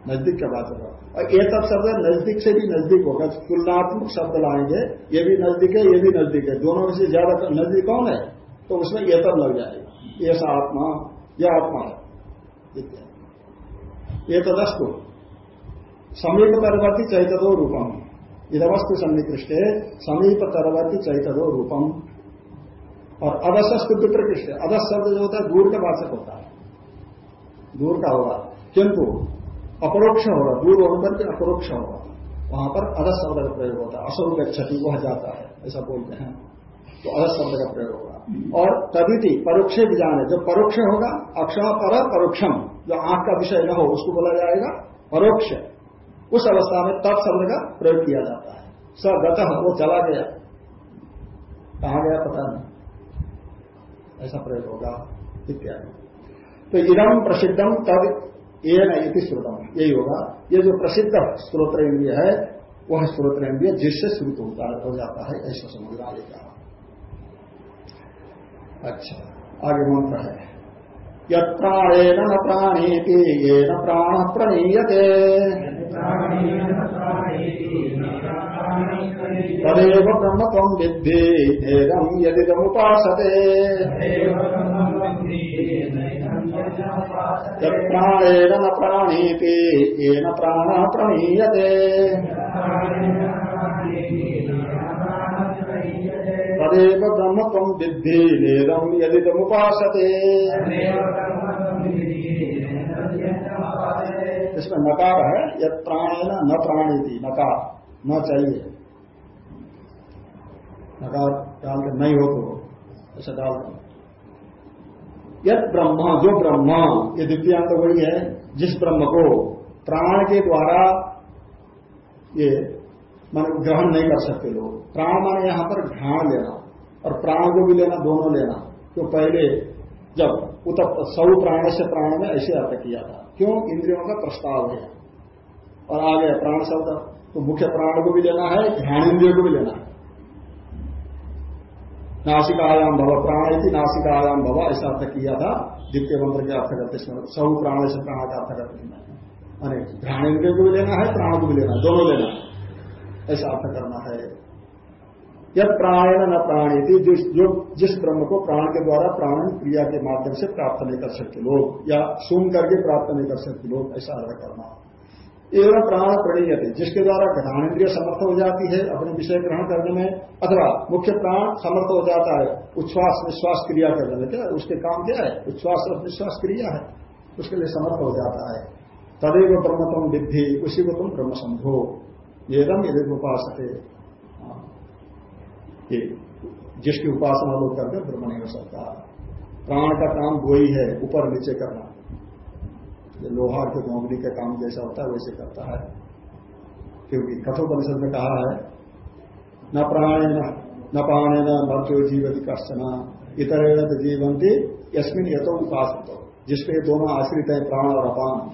नज़दीक का होगा। और एक तब शब्द नज़दीक से भी नज़दीक होगा। तुलनात्मक शब्द लाएँगे, ये भी नज़दीक है, ये भी नज़दीक है। दोनों में से ज़्यादा नज़दीक कौन है? तो उसमें ये तब लग जाएगा। ऐसा आत्मा यह आत्मा है। ये तो दस्तु समीप तरवर्ती चैतदो रूपम। इधवस्तु सन्निकृष्ट, समीप तरवर्ती चैतदो रूपम। और अदस्तु विप्रकृष्ट। अदस्त शब्द जो होता है, दूर का वाचक होता है। दूर का होगा। किंतु अपरोक्ष होगा, दूर भी अपरोक्ष होगा। वहाँ पर अदस शब्द का प्रयोग होता है असुर क्षति वह जाता है, ऐसा बोलते हैं। तो अदस शब्द का प्रयोग होगा। और तदिति परोक्ष भी जाने जब परोक्ष होगा अक्षर पर परोक्षम, जो आँख का विषय न हो, उसको बोला जाएगा परोक्ष। उस अवस्था में तप शब्द का प्रयोग किया जाता है। सगत वो चला गया। कहा गया पता नहीं। ऐसा प्रयोग होगा, इत्यादि। तो इदम प्रसिद्धम तद ये नहीं श्रोतम। यही होगा ये जो प्रसिद्ध स्त्रोत्र इंद्रिय है, वह स्त्रोत्र इंद्रिय जिससे श्रुत होता हो जाता है, ऐसा समझना कहा अच्छा आगे मंत्र है। यत्प्राणेन न प्राणीति ये न प्राण प्रणीयते। तदेव ब्रह्म तम विद्धि एवं यदिदमुपासते। प्राणेन न प्राणीति, येन प्राण प्रणीयते तदेव ब्रह्म तम विद्धि नेदम यदिदमुपासते। इसमें नकार है यद प्राणेन न प्राणी थी नकार, न चाहिए। नकार डाल नहीं हो तो ऐसा डाल दो। यद ब्रह्म, जो ब्रह्म, ये दिव्यांग तो वही है, जिस ब्रह्म को प्राण के द्वारा ये मान ग्रहण नहीं कर सकते लोग। प्राण माने यहाँ पर घ्राण लेना और प्राण को भी लेना, दोनों लेना। तो पहले जब उत सौ प्राण से प्राण में ऐसे अर्थ किया था। क्यों? इंद्रियों का प्रस्ताव है। और आ गया प्राण शब्द। तो मुख्य प्राण को भी लेना है ध्यान इंद्रियों को भी लेना है। नासिकायाम भव प्राण थी नासिकायाम भव, ऐसा अर्थ किया था। द्वितीय मंत्र के अर्थ करते सौ प्राण से प्राण का अर्थ करते माने ध्यान इंद्रिय को भी लेना है, प्राण को भी लेना है, दोनों लेना है। ऐसा अर्थ करना है। यद प्राण न प्राणी थी जो, जिस ब्रह्म को प्राण के द्वारा प्राण क्रिया के माध्यम से प्राप्त नहीं कर सकते लोग, या सुन करके प्राप्त नहीं कर सकते लोग, ऐसा अर्थ करना एवं प्राण प्रणीय जिसके द्वारा ग्रहणेन्द्रिय समर्थ हो जाती है, अपने विषय ग्रहण करने में, अथवा मुख्य प्राण समर्थ हो जाता है, उच्छ्वास, निश्वास क्रिया करने में क्या उसके काम क्या है? उच्छ्वास और निश्वास क्रिया है, उसके लिए समर्थ हो जाता है। तदेव ब्रह्म तुम विद्धि, उसी को तुम ब्रह्म समझो। एदम यदि उपास जिसकी उपासना लोग करते ब्रह्म नहीं हो सकता। प्राण का काम वही है, ऊपर नीचे करना। लोहार के गोंगली का काम जैसा होता है, वैसे करता है। क्योंकि कठोपनिषद में कहा है, न प्राणेन न प्राणेन मर्त्यो जीवती कश्चना इतरेण तो जीवंती यशमिन यथो उपास जिसपे दोनों आश्रित है, प्राण और अपान,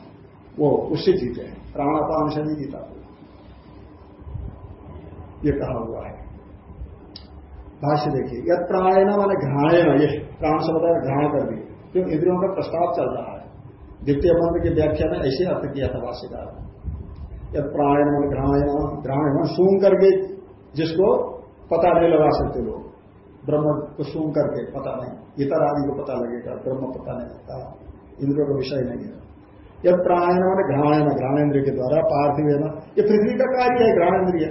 वो उससे जीते हैं। प्राण अपान से नहीं जीता। ये कहा हुआ है। भाष्य देखिए यद प्राणायन माने घ्राणेन, ये प्राण शब्द घ्राण कर दिए। क्यों? इंद्रियों का प्रस्ताव चल रहा है। द्वितीय मंत्र की व्याख्या में ऐसे अर्थ किया था भाष्यकार यद मन घ्राणयन घ्राण सूंग करके जिसको पता नहीं लगा सकते लोग। ब्रह्म को सूंग करके पता नहीं। इतर आदि को पता लगेगा, ब्रह्म पता नहीं लगता। इंद्रियों का विषय नहीं है। यद प्राणायन मान घ्राणायन घ्राणेन्द्रिय के द्वारा पार्थिव है ना। ये पृथ्वी का कार्य है घ्राणेन्द्रिय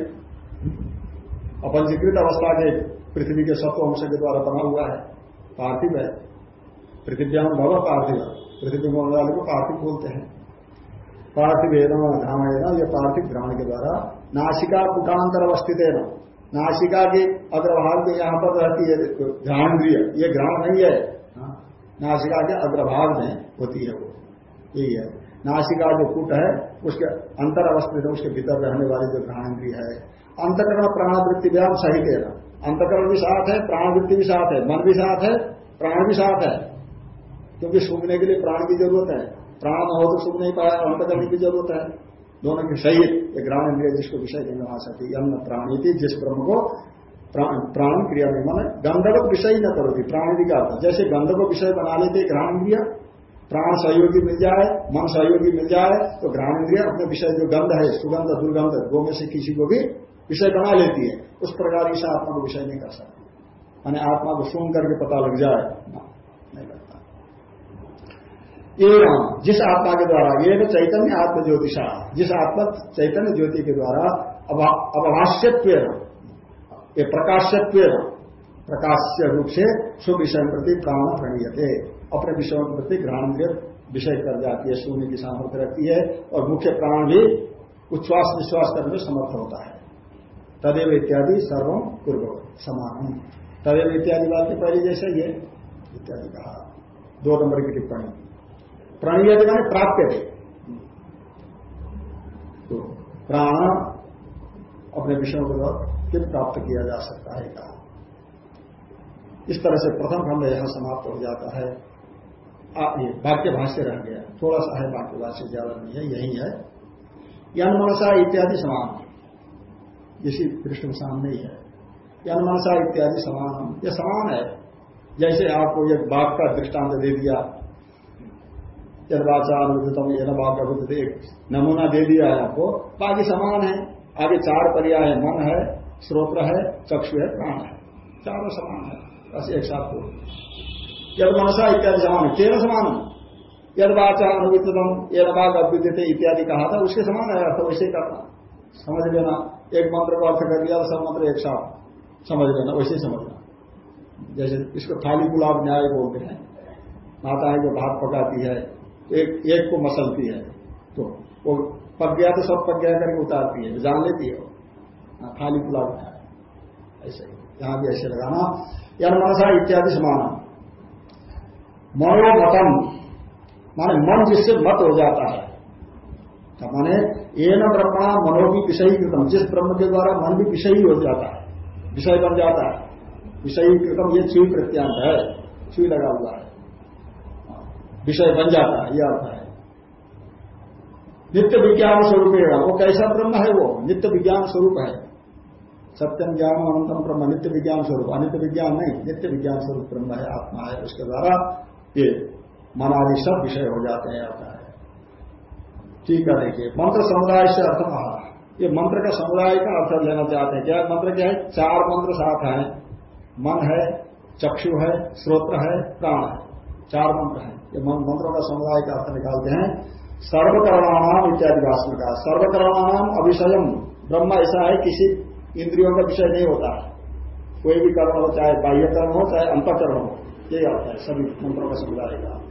अपंजीकृत अवस्था के पृथ्वी के सत्व अंश के द्वारा बना हुआ है। पार्थिव है। पृथ्व्याम भव पार्थिव पृथ्वी में वाले को पार्थिव बोलते हैं। पार्थिव घ्राण ये पार्थिव घ्राण के द्वारा नासिका पुटांतर अवस्थित है ना नासिका के अग्रभाग में यहाँ पर रहती है घ्राणेन्द्रिय। ये घ्राण नहीं है। हाँ। नासिका के अग्रभाग में होती है वो। यही है। नासिका जो कुट है, उसके अंतर अवस्थित है, उसके भीतर रहने वाली जो घ्राणेन्द्रिय है। अंतकरण प्राणवृत्ति व्याम सही कहना अंतकरण भी साथ है, प्राणवृत्ति भी साथ है, मन भी साथ है, प्राण भी साथ है। क्योंकि सूखने के लिए प्राण की ज़रूरत है। प्राण हो तो सूख नहीं पाया, अंत करने की ज़रूरत है। दोनों के सही एक ग्राण इंद्रिय जिसको विषय नहीं आ सकती अन्न प्राणी थी जिस ब्रह्म को प्राण क्रिया में मन गंधर्व विषय न करोगी प्राणी का जैसे गंध को विषय बना लेते ग्राम इंद्रिया, प्राण सहयोगी मिल जाए, मन सहयोगी मिल जाए तो ग्राम इंद्रिया अपने विषय जो गंध है, सुगंध, दुर्गंध दो में से किसी को भी विषय बना लेती है। उस प्रकार इस आत्मा को विषय नहीं कर सकती। मैंने आत्मा को सुन करके पता लग जाए। एवं जिस आत्मा के द्वारा, ये चैतन्य आत्म ज्योतिषा जिस आत्मा चैतन्य ज्योति के द्वारा अवभाष्यत्व ये प्रकाश्यत्व प्रकाश्य रूप से शुभ विषय प्रति प्राण प्रणीयते, अपने विषयों के प्रति ग्रहण विषय कर जाती है, शून्य की सामर्थ्य रखती है, और मुख्य प्राण भी उच्छ्वास निश्वास करने में समर्थ होता है। तदेव इत्यादि सर्वम पूर्व समान तदेव इत्यादि बात पहले जैसे ये, इत्यादि कहा। दो नंबर की टिप्पणी। प्रणीय माने प्राप्त है। तो प्राण अपने विषयों को प्राप्त किया जा सकता है कहा इस तरह से प्रथम खंड यहाँ समाप्त हो जाता है। वाक्य भाष्य रह गया। थोड़ा सा है वाक्य भाष्य ज़्यादा नहीं है, यही है। यन मनसा इत्यादि समान। इसी पृष्ठ सामने ही है। यन मनसा इत्यादि समान। यह समान है। जैसे आपको एक बाघ का दृष्टांत दे दिया बाघ का बुद्ध एक नमूना दे दिया है आपको। बाकी समान है। आगे चार पर्याय है। मन है श्रोत्र है, चक्षु है, प्राण है। चारों समान है। बस एक साथ बोल यद मनसा इत्यादि समान केन समान यद वाचा अनुवितम यद बाग अभ्युदित इत्यादि कहा था, उसके समान है। अर्थ वैसे करना। समझ लेना। एक मंत्र को अर्थ कर दिया सब मंत्र एक साथ। समझ लेना। वैसे समझना। जैसे इसको थाली गुलाब न्याय बोलते हैं। माता माताएँ जो भात पकाती है। एक एक को मसलती है तो वो पक गया तो सब पक गया करके उतारती है, जान लेती है खाली पुला न्याय ऐसे यहाँ भी ऐसे लगाना यह मनसा इत्यादि समान। मनोमतम माने मन जिससे मत हो जाता है। तो माने ये न ब्रह्मा मनो भी विषयी कृतम जिस ब्रह्म के द्वारा मन भी विषयी हो जाता है, विषय बन जाता है विषयी कृतम ये चुई प्रत्यांत है चुई लगा हुआ है। विषय बन जाता है यह अर्थ है। नित्य विज्ञान स्वरूप वो, कैसा ब्रह्म है वो? नित्य विज्ञान स्वरूप है। सत्यम ज्ञान अनंतम ब्रह्म, नित्य विज्ञान स्वरूप। अनित्य विज्ञान नहीं, नित्य विज्ञान स्वरूप ब्रह्म है, आत्मा है। उसके द्वारा ये मन सब विषय हो जाते हैं, आता है। ठीक है, देखिए, मंत्र समुदाय से अर्थ कहा? ये मंत्र का समुदाय का अर्थ लेना चाहते हैं। क्या मंत्र क्या है? चार मंत्र साथ हैं। मन है, चक्षु है श्रोत्र है, प्राण है। चार मंत्र है। ये मंत्रों का समुदाय का अर्थ निकालते हैं। सर्वकर्माणाम इत्यादि भाषण का। सर्वकर्माणाम अभिषयम ब्रह्म ऐसा है, किसी इंद्रियों का विषय नहीं होता। है कोई भी कर्म हो, चाहे बाह्य कर्म हो, चाहे अंतकर्म हो, यही आता है सभी मंत्रों का समुदाय का।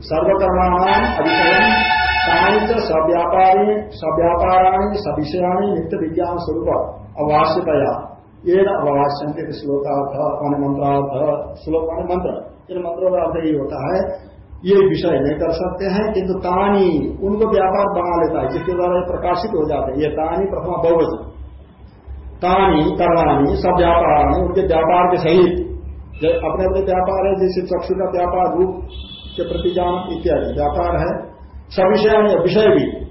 सर्वकर्माणाम अभिषय तानी सव्यापारी, सव्यापाराणी, सविषयाणी, नित्य विज्ञान स्वरूप अवास्यतया ये न अवास्यंत श्लोकार्थ मान मंत्रार्थ श्लोक मान मंत्र। इन मंत्रों का अर्थ यही होता है, ये विषय नहीं कर सकते हैं, किंतु तानी, उनको व्यापार बना लेता है, जिसके द्वारा प्रकाशित हो जाते हैं। ये तानी प्रथमा बहुवचन। तानी करवानी सब व्यापार उनके व्यापार के सहित अपने अपने व्यापार है, जैसे चक्षु का व्यापार, रूप के प्रति जान इत्यादि, व्यापार है। सब विषय विषय भी।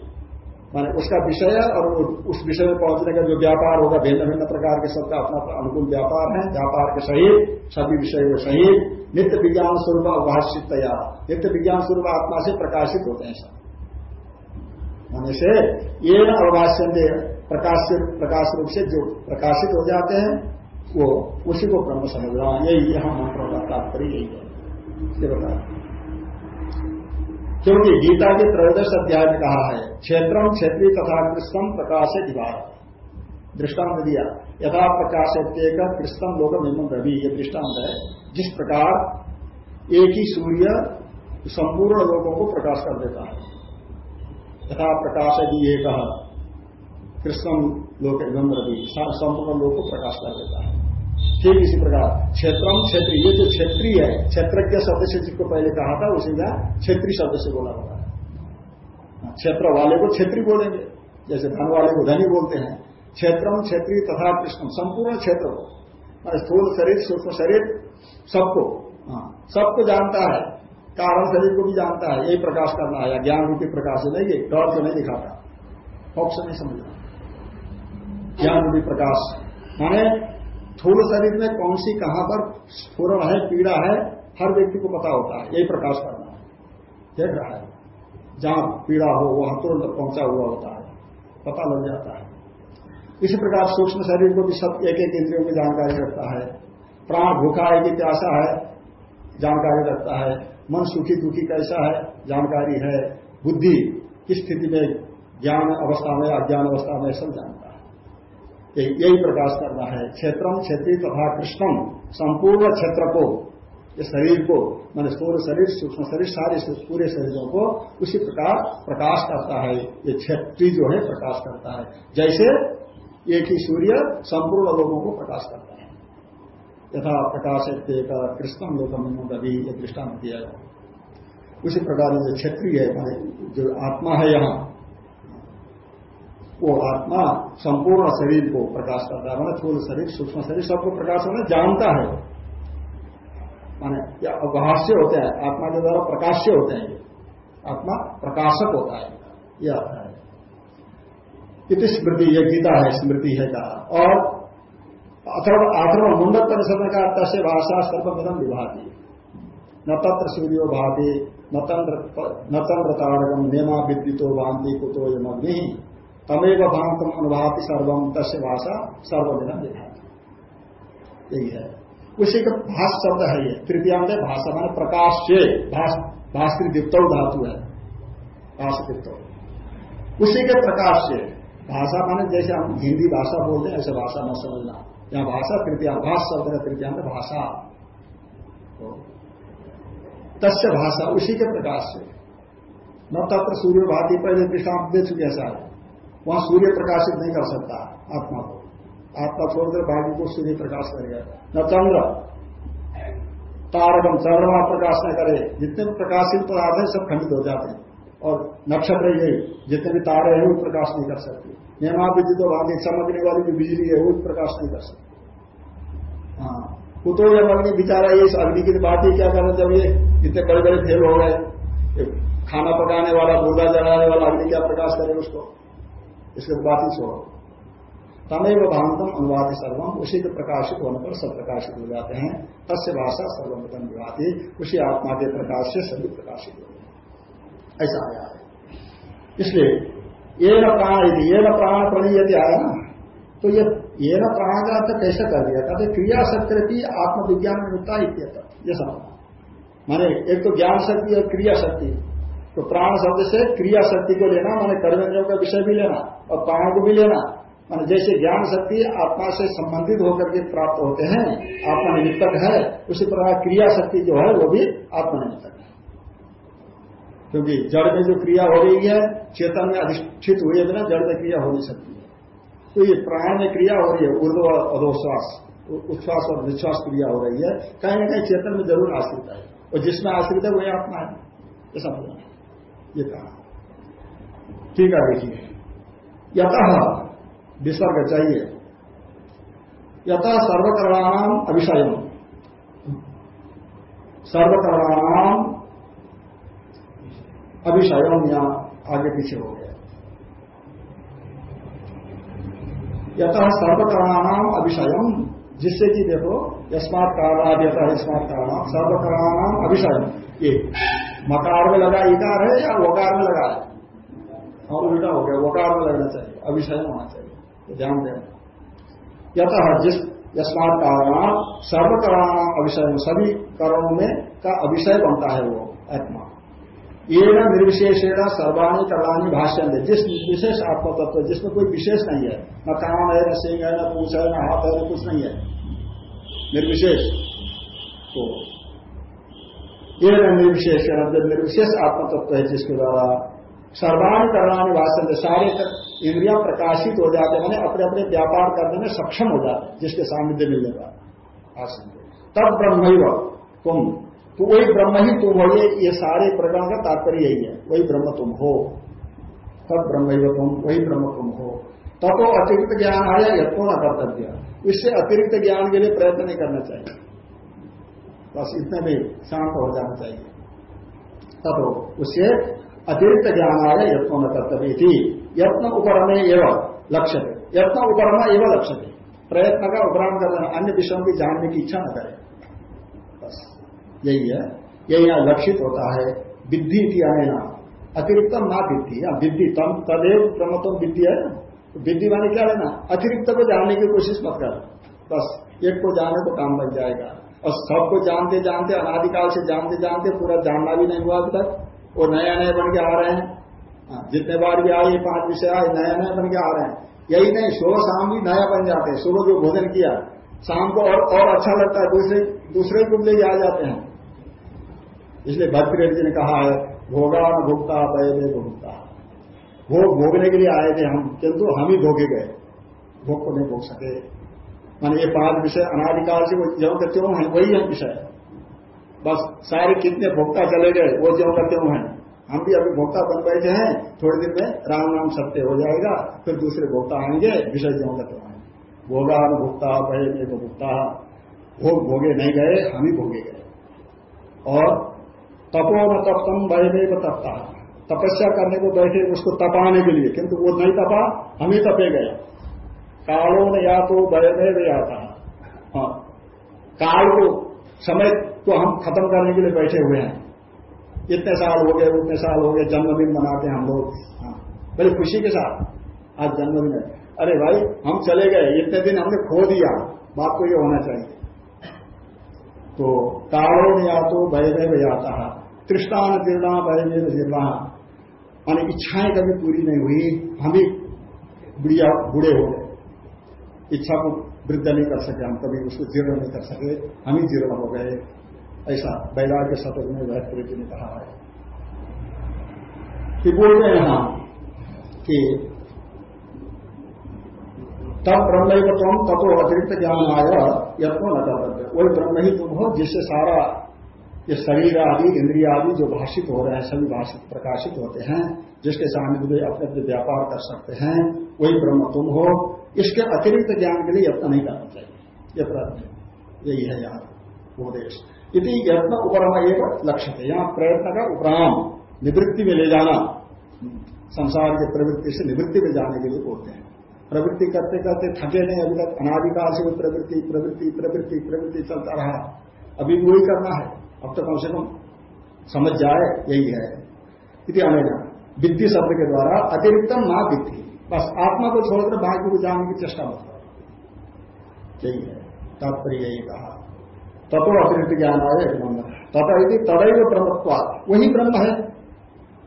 माने उसका विषय और उस विषय में पहुँचने का जो व्यापार होगा भिन्न भिन्न प्रकार के सबका अपना अनुकूल व्यापार है, व्यापार के सहित, सभी विषय के सहित, नित्य विज्ञान स्वरूप अभाषित तैयार। नित्य विज्ञान स्वरूप आत्मा से प्रकाशित होते हैं सब। होने से ये अवभाष्य प्रकाश प्रकाश रूप से जो प्रकाशित हो जाते हैं, वो उसी को ब्रह्म समझना यही यहाँ मंत्रों का तात्पर्य यही है। ये क्योंकि गीता के त्रयोदश अध्याय में कहा है, क्षेत्रम क्षेत्रीय तथा कृष्णम प्रकाश दिवार। दृष्टांत दिया। यथा प्रकाश कृष्णम लोक मिमन रवि। ये दृष्टांत है। जिस प्रकार एक ही सूर्य संपूर्ण लोगों को प्रकाश कर देता है। यथा प्रकाश यदि एक कृष्णम लोक इमम रवि। संपूर्ण लोग को प्रकाश कर देता है। ठीक इसी प्रकार। क्षेत्रम क्षेत्रीय ये जो क्षेत्रीय है क्षेत्रज्ञ शब्द से जिसको पहले कहा था उसी का क्षेत्रीय शब्द से बोला हुआ है क्षेत्र वाले को क्षेत्री बोलेंगे। जैसे धन वाले को धनी बोलते हैं। क्षेत्रम क्षेत्रीय तथा कृष्ण संपूर्ण क्षेत्र को स्थूल शरीर सूक्ष्म शरीर सबको। हाँ, सबको जानता है। कारण शरीर को भी जानता है। यही प्रकाश करना है। ज्ञान रूपी प्रकाश नहीं ये डर तो नहीं दिखाता। मोक्ष नहीं समझना। ज्ञान रूपी प्रकाश। माने स्थूल शरीर में कौन सी, कहाँ पर स्फुरण है, पीड़ा है, हर व्यक्ति को पता होता है। यही प्रकाश करना है। देख रहा है। जहाँ पीड़ा हो, वहाँ तुरंत पहुँचा हुआ होता है। पता लग जाता है। इसी प्रकार सूक्ष्म शरीर को भी सब एक एक इंद्रियों की जानकारी रखता है। प्राण भूखा है कि प्यासा है, जानकारी रखता है। मन सुखी दुखी कैसा है, जानकारी है। बुद्धि किस स्थिति में, ज्ञान अवस्था में, अज्ञान अवस्था में, सब जानता यही प्रकाश करना है। क्षेत्रम क्षेत्रीय तथा कृष्णम, संपूर्ण क्षेत्र को शरीर को, मैंने स्थूल शरीर, सूक्ष्म शरीर, सारे पूरे शरीरों को उसी प्रकार प्रकाश करता है। ये क्षेत्री जो है, प्रकाश करता है। जैसे एक ही सूर्य संपूर्ण लोगों को प्रकाश करता है। यथा प्रकाश कृष्णम लोकम रवि ये दृष्टांत दिया उसी प्रकार जो क्षेत्रीय है जो आत्मा है यहाँ वो आत्मा संपूर्ण शरीर को प्रकाश करता है। मैंने थूल शरीर, सूक्ष्म शरीर सबको प्रकाश होना जानता है माने या अभाष्य होते हैं, आत्मा के द्वारा प्रकाश्य होते हैं आत्मा प्रकाशक होता है यह आता है। इति स्मृति, ये गीता है, स्मृति है कहा। और अथर्व आथर्व मुंडक परिषद का तस्य भाषा सर्वमिदम विभाती। न तत्र सूर्यो भाती, न तंत्र नेमा विद्युतो भांति कुतो यमग्नि तमेव भांतम अनुभाति सर्वम तस्य भाषा सर्वदिन विधान यही है। उसी का भाष शब्द है ये। तृतीयांत भाषा माने प्रकाश से दीप्त धातु है। भाष दीप्त उसी के प्रकाश से भाषा माने जैसे हम हिंदी भाषा बोलते हैं, ऐसे भाषा न समझना। यहाँ भाषा तृतीय भाष शब्द है तृतीयांत भाषा। तस्य भाषा उसी के प्रकाश से न तत्र सूर्य भाती पहले दृष्टांत दे चुके ऐसा है वहाँ सूर्य प्रकाशित नहीं कर सकता आत्मा को। आत्मा छोड़कर बाकी को सूर्य प्रकाश करेगा। न चंद्र। तारकम चंद्रमा प्रकाश न करे। जितने भी प्रकाशित पदार्थ है, सब खंडित हो जाते हैं। और नक्षत्र ये जितने भी तारे हैं, वो प्रकाश नहीं कर सकते। नियमा विद्युत तो भाग्य चमकने वाली जो बिजली है, वो प्रकाश नहीं कर सकती। हाँ। कुतो जब अग्नि बिचारा ये इस अग्नि की बात ही क्या करना जब ये इतने बड़े बड़े फेल हो गए? खाना पकाने वाला बूढ़ा जलाने वाला अग्नि क्या प्रकाश करे उसको? इसके बात ही छोड़ो। तमेव भांतम अनुवाद सर्वम उसी के प्रकाशित होने पर सब प्रकाशित हो जाते हैं। तस्य भाषा सर्वमतम विवादी उसी आत्मा के प्रकाश से सभी प्रकाशित हो गए ऐसा आया है। इसलिए, ये न प्राण ये न प्राण प्रणीय यदि आया ना। तो ये ये न प्राण का अर्थ कैसे कर दिया? कहते क्रिया शक्ति आत्मविज्ञान में निपटा ही ये समझना माने, एक तो ज्ञान शक्ति और क्रिया शक्ति। तो प्राण शब्द से क्रिया शक्ति को लेना, माने कर्मेंद्रियों का विषय भी लेना। और प्राण को भी लेना। माने जैसे ज्ञान शक्ति आत्मा से संबंधित होकर के प्राप्त होते हैं आत्मा निमित्तक है, उसी प्रकार क्रिया शक्ति जो है, वो भी आत्मा निमित्तक है। क्योंकि जड़ में जो क्रिया हो रही है, चेतन में अधिष्ठित हुए बिना जड़ में क्रिया हो नहीं सकती है। तो ये प्राण में क्रिया हो रही है उर्दो अधोश्वास उच्छ्वास और विश्वास क्रिया हो रही है, कहीं ना कहीं चेतन में ज़रूर आश्रित है। और जिसमें आश्रित है, वही आत्मा है। ये समझना ये कहा। ठीक है देखिए यथ विसर्ग चाहिए। यथा सर्वकरणाम अभिषय सर्वकरणाम अभिषय यहाँ आगे पीछे हो गया। यथा सर्वकरणाम अभिषय जिससे कि देखो, यस्मात कारणाद यथा यस्मात कारणाम सर्वकरणाम अभिषय ये मकार में लगा, इकार है या वकार में लगा है? और उल्टा हो गया वकार में लगना चाहिए अभिषय होना चाहिए ध्यान देना। यथ जिस यस्मात कारण सर्वकरण अभिषय सभी करणों में का अभिषय बनता है वो आत्मा। ये न निर्विशेषेण सर्वाणी करणानी भाष्य है जिस विशेष आत्मा तत्व जिसमें कोई विशेष नहीं है, न कान है न सिंह है न पूछ है न हाथ है न कुछ नहीं है। निर्विशेष। तो ये न निर्विशेष निर्विशेष आत्मा तत्व है जिसके द्वारा सर्वाणी करणानी भाषण सारे इंद्रिया प्रकाशित हो जाते मैंने अपने अपने व्यापार करने में सक्षम हो जाते जिसके सानिध्य मिलने का तब ब्रह्म तुम। तो वही ब्रह्म ही तुम हो, ये सारे प्रकरण का तात्पर्य यही है। वही ब्रह्म तुम हो। तब ब्रह्म तुम, वही ब्रह्म तुम हो। तब तो अतिरिक्त ज्ञान आया, यत्नो न कर्तव्य। इससे अतिरिक्त ज्ञान के लिए प्रयत्न नहीं करना चाहिए। बस इतने में शांत हो जाना चाहिए। तब उससे अतिरिक्त ज्ञान आया यत्नो न कर्तव्य थी यत्न उपरमे एवं लक्ष्य यत्न उपरमा एवं लक्ष्य प्रयत्न का उपराम करना अन्य विषयों की जानने की इच्छा न करे। बस। यही है। यही यहाँ लक्षित होता है। विद्धि थी आना अतिरिक्त ना विद्धि। या विद्धि तम, तदेव प्रमतम विद्धि है ना। विद्धि माने क्या लेना अतिरिक्त को जानने की कोशिश मत कर। बस। एक को जाने तो काम बन जाएगा। और सबको जानते जानते अनादिकाल से जानते जानते पूरा जानना भी नहीं हुआ अभी तक। वो नया नया बन के आ रहे हैं। हाँ, जितने बार भी आए पाँच विषय आए नया नया बन के आ रहे हैं। यही नहीं सुबह शाम भी नया बन जाते हैं। सुबह जो भोजन किया शाम को और और अच्छा लगता है दूसरे दूसरे को ले आ जाते हैं। इसलिए भक्ति जी ने कहा है भोगा न भुगता पहले भुगता भोग भोगने के लिए आए थे हम किंतु हम ही भोगे गए। भोग को नहीं भोग सके। मान ये पाँच विषय अनाधिकाल से वो ज्यो के त्यों है वही हम विषय। बस सारे कितने भोक्ता चले गए, वो ज्यो का त्यों है? हम भी अभी भोक्ता बन बैठे हैं, थोड़े दिन में राम नाम सत्य हो जाएगा, फिर दूसरे भोक्ता आएँगे, विषय ज्यो का त्यों है? भोगा भुगता भय को भुगता भोग भोगे नहीं गए, हम ही भोगे गए। और तपो न तपतम भय में तपता। तपस्या करने को बैठे उसको तपाने के लिए, किंतु वो नहीं तपा, हम ही तपे गए। कालों ने या तो भय में भी आता। हाँ। काल को समय को हम खत्म करने के लिए बैठे हुए हैं। इतने साल हो गए, उतने साल हो गए, जन्मदिन मनाते हैं हम लोग। हाँ बड़ी खुशी के साथ आज जन्मदिन है। अरे भाई, हम चले गए, इतने दिन हमने खो दिया। बात को ये होना चाहिए। तो कालो में या तो भय में जाता है तृष्णान जीर्णा भय में जीर्णा मान इच्छाएँ कभी पूरी नहीं हुई, हम ही बुढ़िया, बूढ़े हो गए। इच्छा को वृद्ध नहीं कर सके, हम कभी उसको जीर्ण नहीं कर सके, हम ही जीर्ण हो गए। ऐसा वैराग्य शतक में वह जी ने कहा है। कि बोलते हैं यहाँ कि तब ब्रह्म ही तुम तत्व अतिरिक्त ज्ञान आया यत्नो न कर्तव्य वही ब्रह्म ही तुम हो जिससे सारा ये शरीर आदि, इंद्रिया आदि जो भाषित हो रहे हैं, सभी भाषित, प्रकाशित होते हैं, जिसके सामने अपने अपने व्यापार कर सकते हैं, वही ब्रह्म तुम हो। इसके अतिरिक्त ज्ञान के लिए यत्न नहीं करना चाहिए। ये प्रयत्न यही है यहाँ उपदेश। यदि यत्न उपरमा एक लक्ष्य है यहाँ प्रयत्न का उपराम, निवृत्ति में ले जाना। संसार की प्रवृत्ति से निवृत्ति में जाने के लिए बोलते हैं। प्रवृत्ति करते करते थके नहीं, अभी तक अनाधिकार से प्रवृत्ति प्रवृत्ति प्रवृत्ति प्रवृत्ति चलता रहा। अभी वही करना है। अब तो कम से कम समझ जाए, यही है। यदि अनेना। विद्धि शब्द के द्वारा अतिरिक्तम ना विद्धि। बस आत्मा को छोड़कर बाकी को जानने की चेष्टा मत करो। यही है। तात्पर्य यही कहा। तत्व अतिरिक्त ज्ञान आए ब्रह्म तथा यदि तदैव ब्रह्मत्वा वही ब्रह्म है।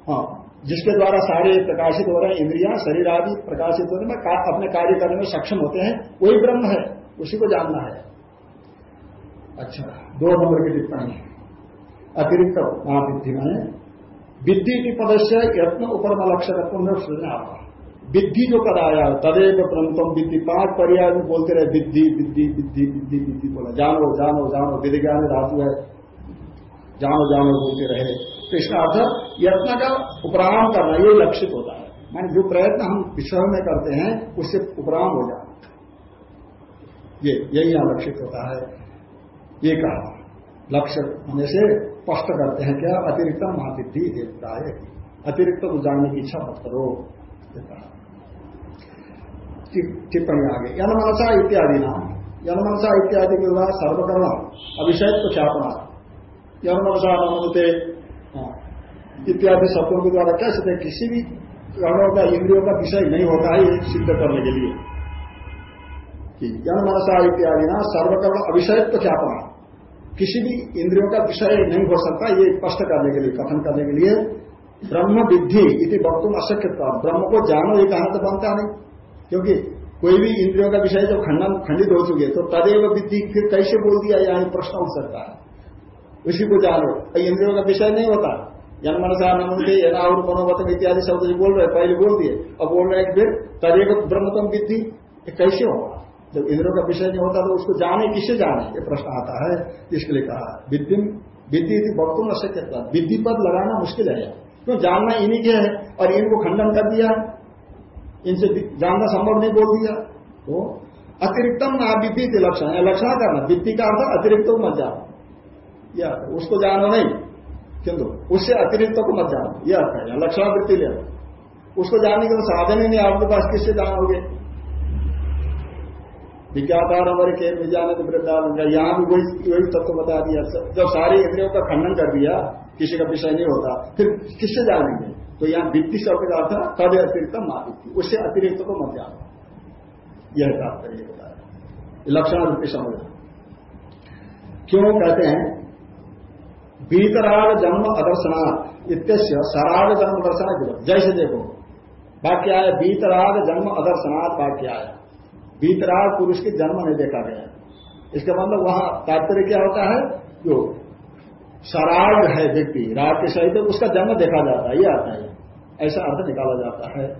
हाँ जिसके द्वारा सारे प्रकाशित हो रहे हैं इंद्रिया शरीर आदि प्रकाशित होने में अपने कार्य करने में सक्षम होते हैं वही ब्रह्म है। उसी को जानना है। अच्छा दो नंबर की टिप्पणी। अतिरिक्त महाविद्धि में विद्धि की पदस्य यत्न उपरम लक्ष्य रत्न में सृजना आता विद्धि जो कद आया तदेव प्रमुखम विद्धि, पाँच पर्याय में बोलते रहे, विद्धि विद्धि विद्धि विद्धि विद्धि बोला। जानो जानो जानो विधि ज्ञान धातु है। जानो जानो बोलते रहे। तो अर्थ, यत्न का उपराम करना, ये लक्षित होता है। मानी जो प्रयत्न हम विषय में करते हैं, उससे उपराम हो जाना ये, यही यहाँ लक्षित होता है। ये कहा, लक्ष्य होने से स्पष्ट करते हैं क्या? अतिरिक्त महाविद्धि देवता है। अतिरिक्त को जानने की इच्छा मत करो। टिप्पणी आगे यनमनसा इत्यादि नाम। यनमनसा इत्यादि के द्वारा सर्वकर्म अभिषेक तो ख्यापना यनमनसा नमते हाँ, इत्यादि शब्दों के द्वारा क्या सिद्ध किसी भी कर्णों का इंद्रियों का विषय नहीं होता है ये सिद्ध करने के लिए। कि मनसा इत्यादि ना सर्वकर्म अभिषेक तो ख्यापना किसी भी इंद्रियों का विषय नहीं हो सकता ये स्पष्ट करने के लिए कथन करने के लिए। ब्रह्म विद्धि इति वक्तुम अशक्यता ब्रह्म को जानो ये कहना तो बनता नहीं। क्योंकि कोई भी इंद्रियों का विषय जब खंडन, खंडित हो चुके तो तदेव विद्धि फिर कैसे बोल दिया यहाँ प्रश्न उठ सकता है। उसी को जानो। इंद्रियों का विषय नहीं होता। जन्म सा नमनते मनोवतम इत्यादि शब्द जो बोल रहे पहले बोल दिए। अब बोल रहे फिर तदेव ब्रह्मतम विद्धि कैसे होगा? जब इंद्रियों का विषय नहीं होता तो उसको जाने किसे जाने? ये प्रश्न आता है। इसके लिए कहा, विद्धि विद्धि वक्तुम अशक्य विद्धि पद लगाना मुश्किल है। क्यों? जानना इन्हीं के है। और इनको खंडन कर दिया। इनसे जानना संभव नहीं बोल दिया। तो अतिरिक्तम ना थी लक्षण लक्षण करना विद्धि का अर्थ अतिरिक्त मत जानो। यह उसको जानो नहीं, किंतु उससे अतिरिक्त को मत जानो। यह अर्थ है लक्षण वृत्ति ले उसको जानने के तो साधन ही नहीं, आपके पास किससे जानोगे? विज्ञापार हमारे खेल विज्ञान तो वृद्धा यहाँ भी वही वही तत्व बता दिया। जब सारे इंद्रियों का खंडन कर दिया, किसी का विषय नहीं होता, फिर किससे जानेंगे? तो यहाँ वित्तीय शब्द का अर्थ तद अतिरिक्त मावित्ती उससे अतिरिक्त को मत जानो यह तात्पर्य बताया। लक्षण रूपी समझ। क्यों कहते हैं? बीतराग जन्म अदर्शनाथ इत्यस्य सराग जन्म दर्शन जैसे देखो, वाक्य आया, बीतराग जन्म अदर्शनाथ वाक्य आया। बीतराग पुरुष के जन्म नहीं देखा गया। इसका मतलब वहाँ तात्पर्य क्या होता है? जो सराग है व्यक्ति, राग के सहित उसका जन्म देखा जाता है। ये आता है। ऐसा अर्थ निकाला जाता है।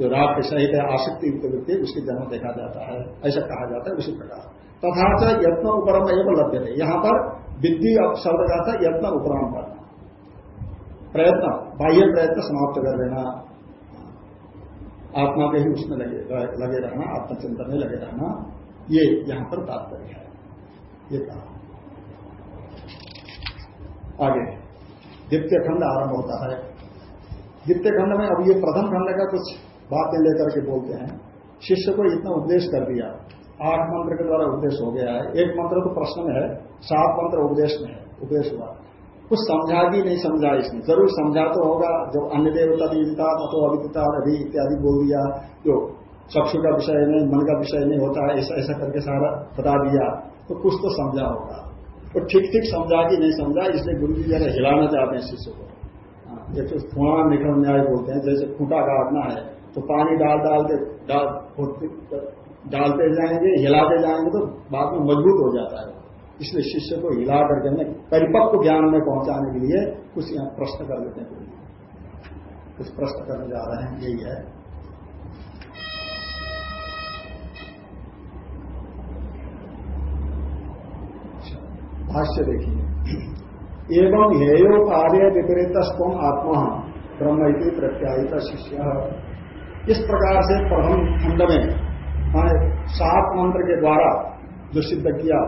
जो राग के सहित है, आसक्ति युक्त व्यक्ति, उसके जन्म देखा जाता है। ऐसा कहा जाता है उसी प्रकार। तथा च यत्न उपरम एवं लभ्य थे यहाँ पर विद्धि शब्द का था यत्न उपराम करना। प्रयत्न, बाह्य प्रयत्न समाप्त कर देना। आत्मा के ही उसमें लगे लगे रहना, आत्मचिंतन में लगे रहना। ये यहाँ पर तात्पर्य है। ये कहा। आगे। द्वितीय खंड आरंभ होता है। द्वितीय खंड में, अब ये प्रथम खंड का कुछ बातें लेकर के बोलते हैं। शिष्य को इतना उपदेश कर दिया। आठ मंत्र के द्वारा उपदेश हो गया है। एक मंत्र तो प्रश्न में है, सात मंत्र उपदेश में है, उपदेश हुआ। कुछ समझा भी नहीं, समझा इसने। ज़रूर समझा तो होगा। जब अन्य देवता दिवता अथो अविदिता अभी इत्यादि बोल दिया जो चक्षु का विषय नहीं, मन का विषय नहीं होता है ऐसा ऐसा करके सारा बता दिया तो कुछ तो समझा होगा। तो ठीक ठीक समझा कि नहीं समझा, इसलिए गुरु जी जरा हिलाना चाहते हैं शिष्य को। एक तो निकल न्याय बोलते हैं, जैसे खूंटा काटना है तो पानी डाल डालते डाल डालते जाएँगे, हिलाते जाएँगे तो बाद में मज़बूत हो जाता है। इसलिए शिष्य को हिला करके हमें परिपक्व ज्ञान में पहुँचाने के लिए कुछ यहाँ प्रश्न कर लेते हैं। कुछ प्रश्न करने जा रहे हैं, यही है। भाष्य देखिए। एवं हेयो कार्य विपरीत स्वम आत्मा ब्रह्म प्रत्यायित शिष्य। इस प्रकार से प्रथम खंड में मैंने सात मंत्र के द्वारा जो सिद्ध किया,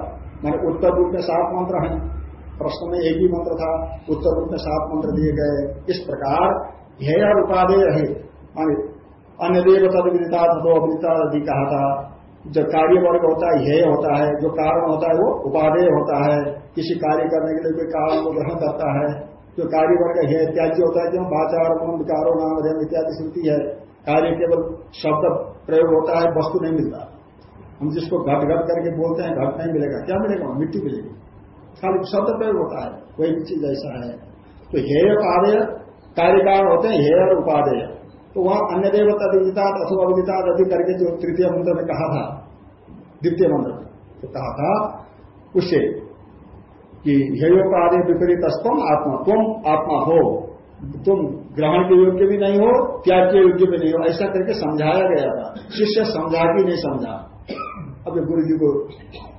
मैंने उत्तर रूप में सात मंत्र हैं। प्रश्न में एक ही मंत्र था, उत्तर रूप में सात मंत्र दिए गए इस प्रकार हेय उपादेय है अन्य देव तद विदिता तथो अभिदिता आदि कहा था। जो कार्य वर्ग होता है, हेय होता है, जो कारण होता है, वो उपादेय होता है। किसी कार्य करने के लिए कोई कारण को ग्रहण करता है, जो कार्य वर्ग है त्याज्य होता है क्यों बाचार विकारो नाम अध्ययन इत्यादि श्रुति है, कार्य केवल शब्द प्रयोग होता है, वस्तु नहीं मिलता। हम जिसको घट घट करके बोलते हैं, घट नहीं मिलेगा। क्या मिलेगा? मिट्टी मिलेगी। खाली शब्द प्रयोग होता है, कोई भी चीज़ ऐसा है। तो हेय कार्य कार्य कारण होते हैं, हेय और उपादेय। तो वहाँ अन्य देवता दिविता अथवा अविदिता आदि करके जो तृतीय मंत्र में कहा था, द्वितीय मंत्र में तो कहा था उससे कि हेयोपादि विपरीत स्तम आत्मा तुम आत्मा हो। तुम ग्रहण के योग्य भी नहीं हो, त्याग के योग्य भी नहीं हो। ऐसा करके समझाया गया था। शिष्य समझा भी नहीं समझा। अब गुरु जी को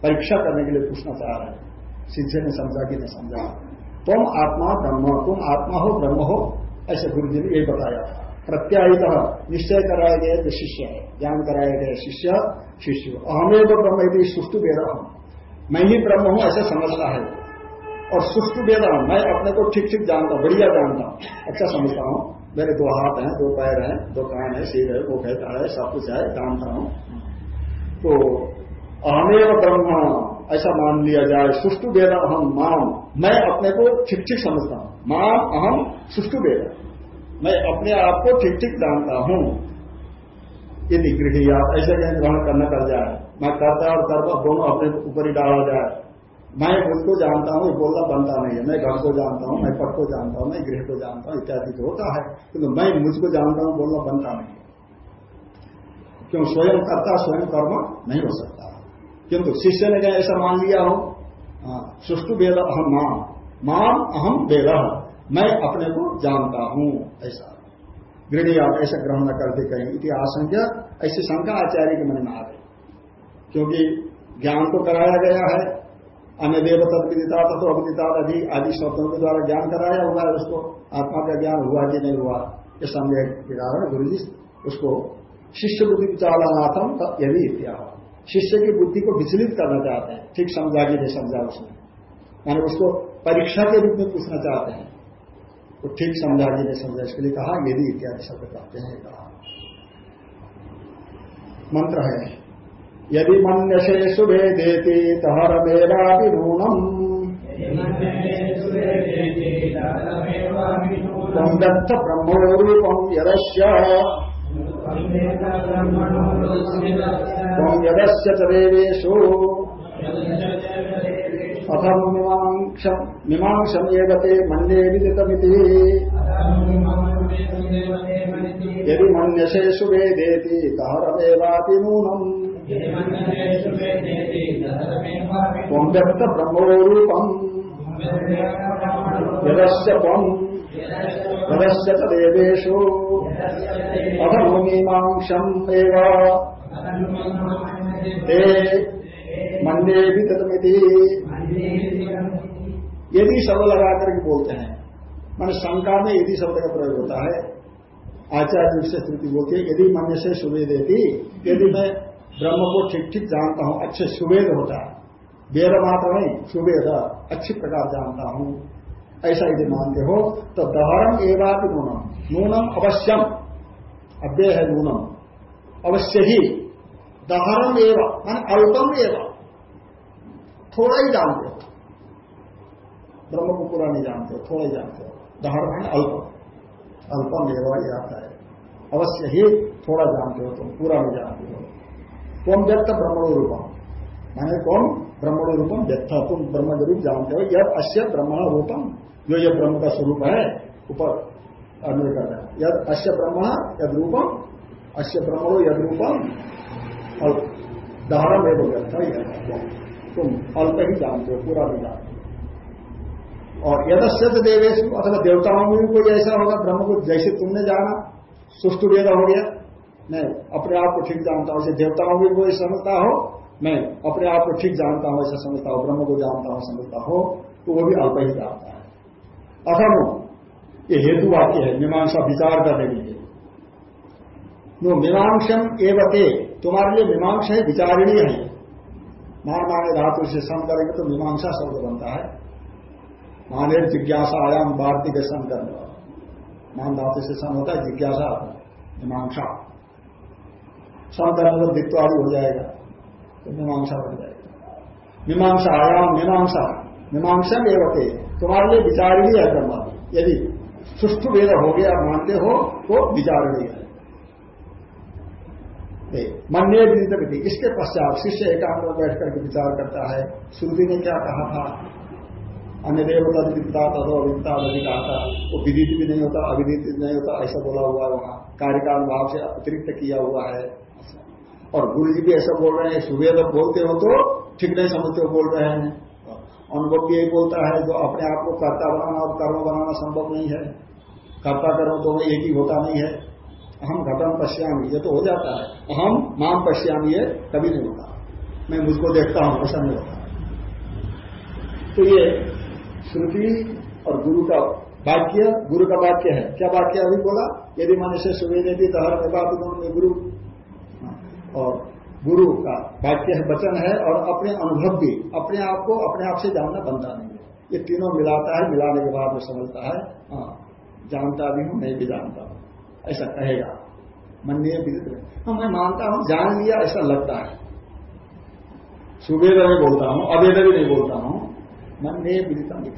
परीक्षा करने के लिए पूछना चाह रहे हैं। शिष्य ने समझा कि नहीं समझा। तुम आत्मा, ब्रह्म तुम आत्मा हो, ब्रह्म हो, ऐसे गुरु जी ने यही बताया था। प्रत्याहित निश्चय कराया गया जो शिष्य। है ज्ञान कराया गया शिष्य शिष्य। अहमेव ब्रह्म यदि सुष्टु वेद मैं ही ब्रह्म हूँ, ऐसा समझता है। और सुष्टु वेद मैं अपने को ठीक ठीक जानता हूँ, बढ़िया जानता हूँ। अच्छा समझता हूँ। मेरे दो हाथ हैं, दो पैर हैं, दो कान है, सिर है वो कहता है, सब कुछ है, जानता हूँ। तो अहमेव ब्रह्म, ऐसा मान लिया जाए सुष्टु वेद अहम माम, मैं अपने को ठीक ठीक समझता हूँ। माम अहम सुष्टु वेद। मैं अपने आप को ठीक ठीक जानता हूँ। यदि गृह ऐसे ग्रहण करना कर जाए। मैं कर्ता और कर्म दोनों अपने ऊपर ही डाला जाए। मैं खुद जानता हूँ बोलना बनता नहीं है। मैं घर को जानता हूँ मैं पट को जानता हूँ मैं गृह को जानता हूँ इत्यादि तो होता है। किंतु मैं मुझको जानता हूँ बोलना बनता नहीं है। क्यों? स्वयं करता स्वयं कर्म नहीं हो सकता। किंतु शिष्य ने क्या ऐसा मान लिया हो। हाँ, सुष्टु वेद अहम माम। माम अहम वेद मैं अपने को जानता हूँ ऐसा। गृह आप ऐसा ग्रहण न करते कहीं। इति आशंका ऐसी शंका आचार्य के मन में आ गई। क्योंकि ज्ञान को कराया गया है अन्य देव तत्विदिता तत्व अविदिता आदि आदि शब्दों के द्वारा ज्ञान कराया हुआ है, उसको आत्मा का ज्ञान हुआ कि नहीं हुआ, ये संदेह के कारण गुरु जी उसको शिष्य बुद्धि विचारनाथम यदि शिष्य की बुद्धि को विचलित करना चाहते हैं, ठीक समझा कि नहीं समझा उसने। मैंने उसको परीक्षा के रूप में पूछना चाहते हैं वो ठीक समझा कि नहीं समझा, इसके लिए कहा, यदि इत्यादि शब्द कहते हैं, कहा। मंत्र है। यदि मन्यसे शुभे देती तहर मेरा तम दत्त ब्रह्मोरूपम यदस्य। तम यदस्य। च देवेशु अथम मीमांसमेव ते मन्ये विदितमिति। यदि मन्यसे शुभे देती तहरमेवापि नूनम। व्यक्त ब्रह्मरूपम यदस्य तम यदस्य देवेशु अधर्मीमांसम ते मन्ये भी तदमिति। यदि शब्द लगा करके बोलते हैं, मान शंका में यदि शब्द का प्रयोग होता है, आचार्य से स्थिति बोलती है, यदि मन से सुबह देती यदि मैं ब्रह्म को ठीक ठीक जानता हूँ, अच्छे सुवेद होता है। वेद मात्र नहीं, सुवेद, अच्छी प्रकार जानता हूँ। ऐसा यदि मानते हो तो दहरम एवं नूनम। नूनम अवश्यम। अव्यय है नूनम। अवश्य ही। दहरम एवं, मान अल्पम एवं। थोड़ा ही जानते हो। ब्रह्म को पूरा नहीं जानते हो, थोड़ा ही जानते हो। दहरम है अल्पम अल्पम एवं आता है। अवश्य ही थोड़ा जानते हो तुम, पूरा नहीं जानते हो कौन व्यक्त ब्रह्मणो रूपम? माने कौन? ब्रह्मणो रूपम, व्यक्त तुम ब्रह्म रूप जानते हो। यद अश्य ब्रह्मण रूपम, जो ये ब्रह्म का स्वरूप है, ऊपर अन्वय कर रहे हैं। यद अश्य ब्रह्म यद रूपम अश्य ब्रह्मणो, यद रूपम, और धारण एवं व्यक्त तुम अल्प ही जानते हो, पूरा नहीं जानते और यदस्य देवेश अथवा देवताओं में भी कोई ऐसा होगा, ब्रह्म को जैसे तुमने जाना सुष्टु वेद हो गया। मैं अपने आप को ठीक जानता हूँ देवताओं भी कोई समझता हो, मैं अपने आप को ठीक जानता हूँ, ऐसा समझता हूँ, ब्रह्म को जानता हूँ, समझता हो तो वो भी अल्प ही जानता है। अथम ये हेतु वाक्य है, मीमांसा विचार करने के लिए। नो, मीमांसम एवते, तुम्हारे लिए मीमांसा है विचारणीय है। मान माने धातु से सम करेंगे तो मीमांसा शब्द बनता है। माने जिज्ञासा आयाम, वार्तिक सम करने वाला मान धातु से सम होता है, जिज्ञासा मीमांसा। तो दित्व आदि हो जाएगा तो मीमांसा बन जाएगा। मीमांसा, आयाम, मीमांसा मीमांसा होते तुम्हारे लिए विचार ही है ब्रह्मा यदि सुष्टु वेद हो गया, मानते हो तो विचार नहीं है। मन्य विधि इसके पश्चात शिष्य एकांत में बैठ करके विचार करता है। श्रुति ने क्या कहा था? अन्य देवता विदिता तथो नहीं कहा था। वो विदित भी नहीं होता अविदित नहीं होता, ऐसा बोला हुआ है वहाँ। कार्यकाल भाव से अतिरिक्त किया हुआ है। और गुरु जी भी ऐसा बोल रहे हैं, सुबह जब बोलते हो तो ठीक नहीं समझते बोल रहे हैं। अनुभव भी यही बोलता है, जो अपने आप को कर्ता बनाना और कर्म बनाना संभव नहीं है। कर्ता करो तो एक ही होता नहीं है। हम घटम पश्यामी, ये तो हो जाता है। हम माम पश्यामी, ये कभी नहीं होता। मैं मुझको देखता हूँ ऐसा नहीं होता। तो ये श्रुति और गुरु का वाक्य, गुरु का वाक्य है। क्या वाक्य? अभी बोला, यदि मनुष्य सुवेदे दहर में गुरु और गुरु का वाक्य है, वचन है और अपने अनुभव भी, अपने आप को अपने आप से जानना बनता नहीं है। ये तीनों मिलाता है, मिलाने के बाद में समझता है हाँ जानता भी हूँ, नहीं भी जानता हूँ। ऐसा कहेगा। मन नहीं विदित हाँ। मैं मानता हूँ, जान लिया, ऐसा लगता है। सुवेद में बोलता हूँ, अवेद भी नहीं बोलता हूँ। मन नहीं विदिता नहीं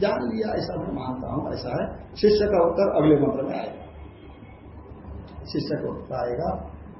जान लिया, ऐसा मैं मानता हूँ, ऐसा है। शिष्य का उत्तर अगले मंत्र में आएगा। शिष्य का उत्तर आएगा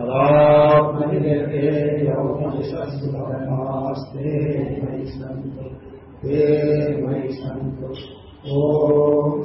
निराकरणमस्मदाकरणम् सदात्मनिर्देयौपनिषत्सुधर्मास्ते मयि सन्तु। ते मयि सन्तु। ॐ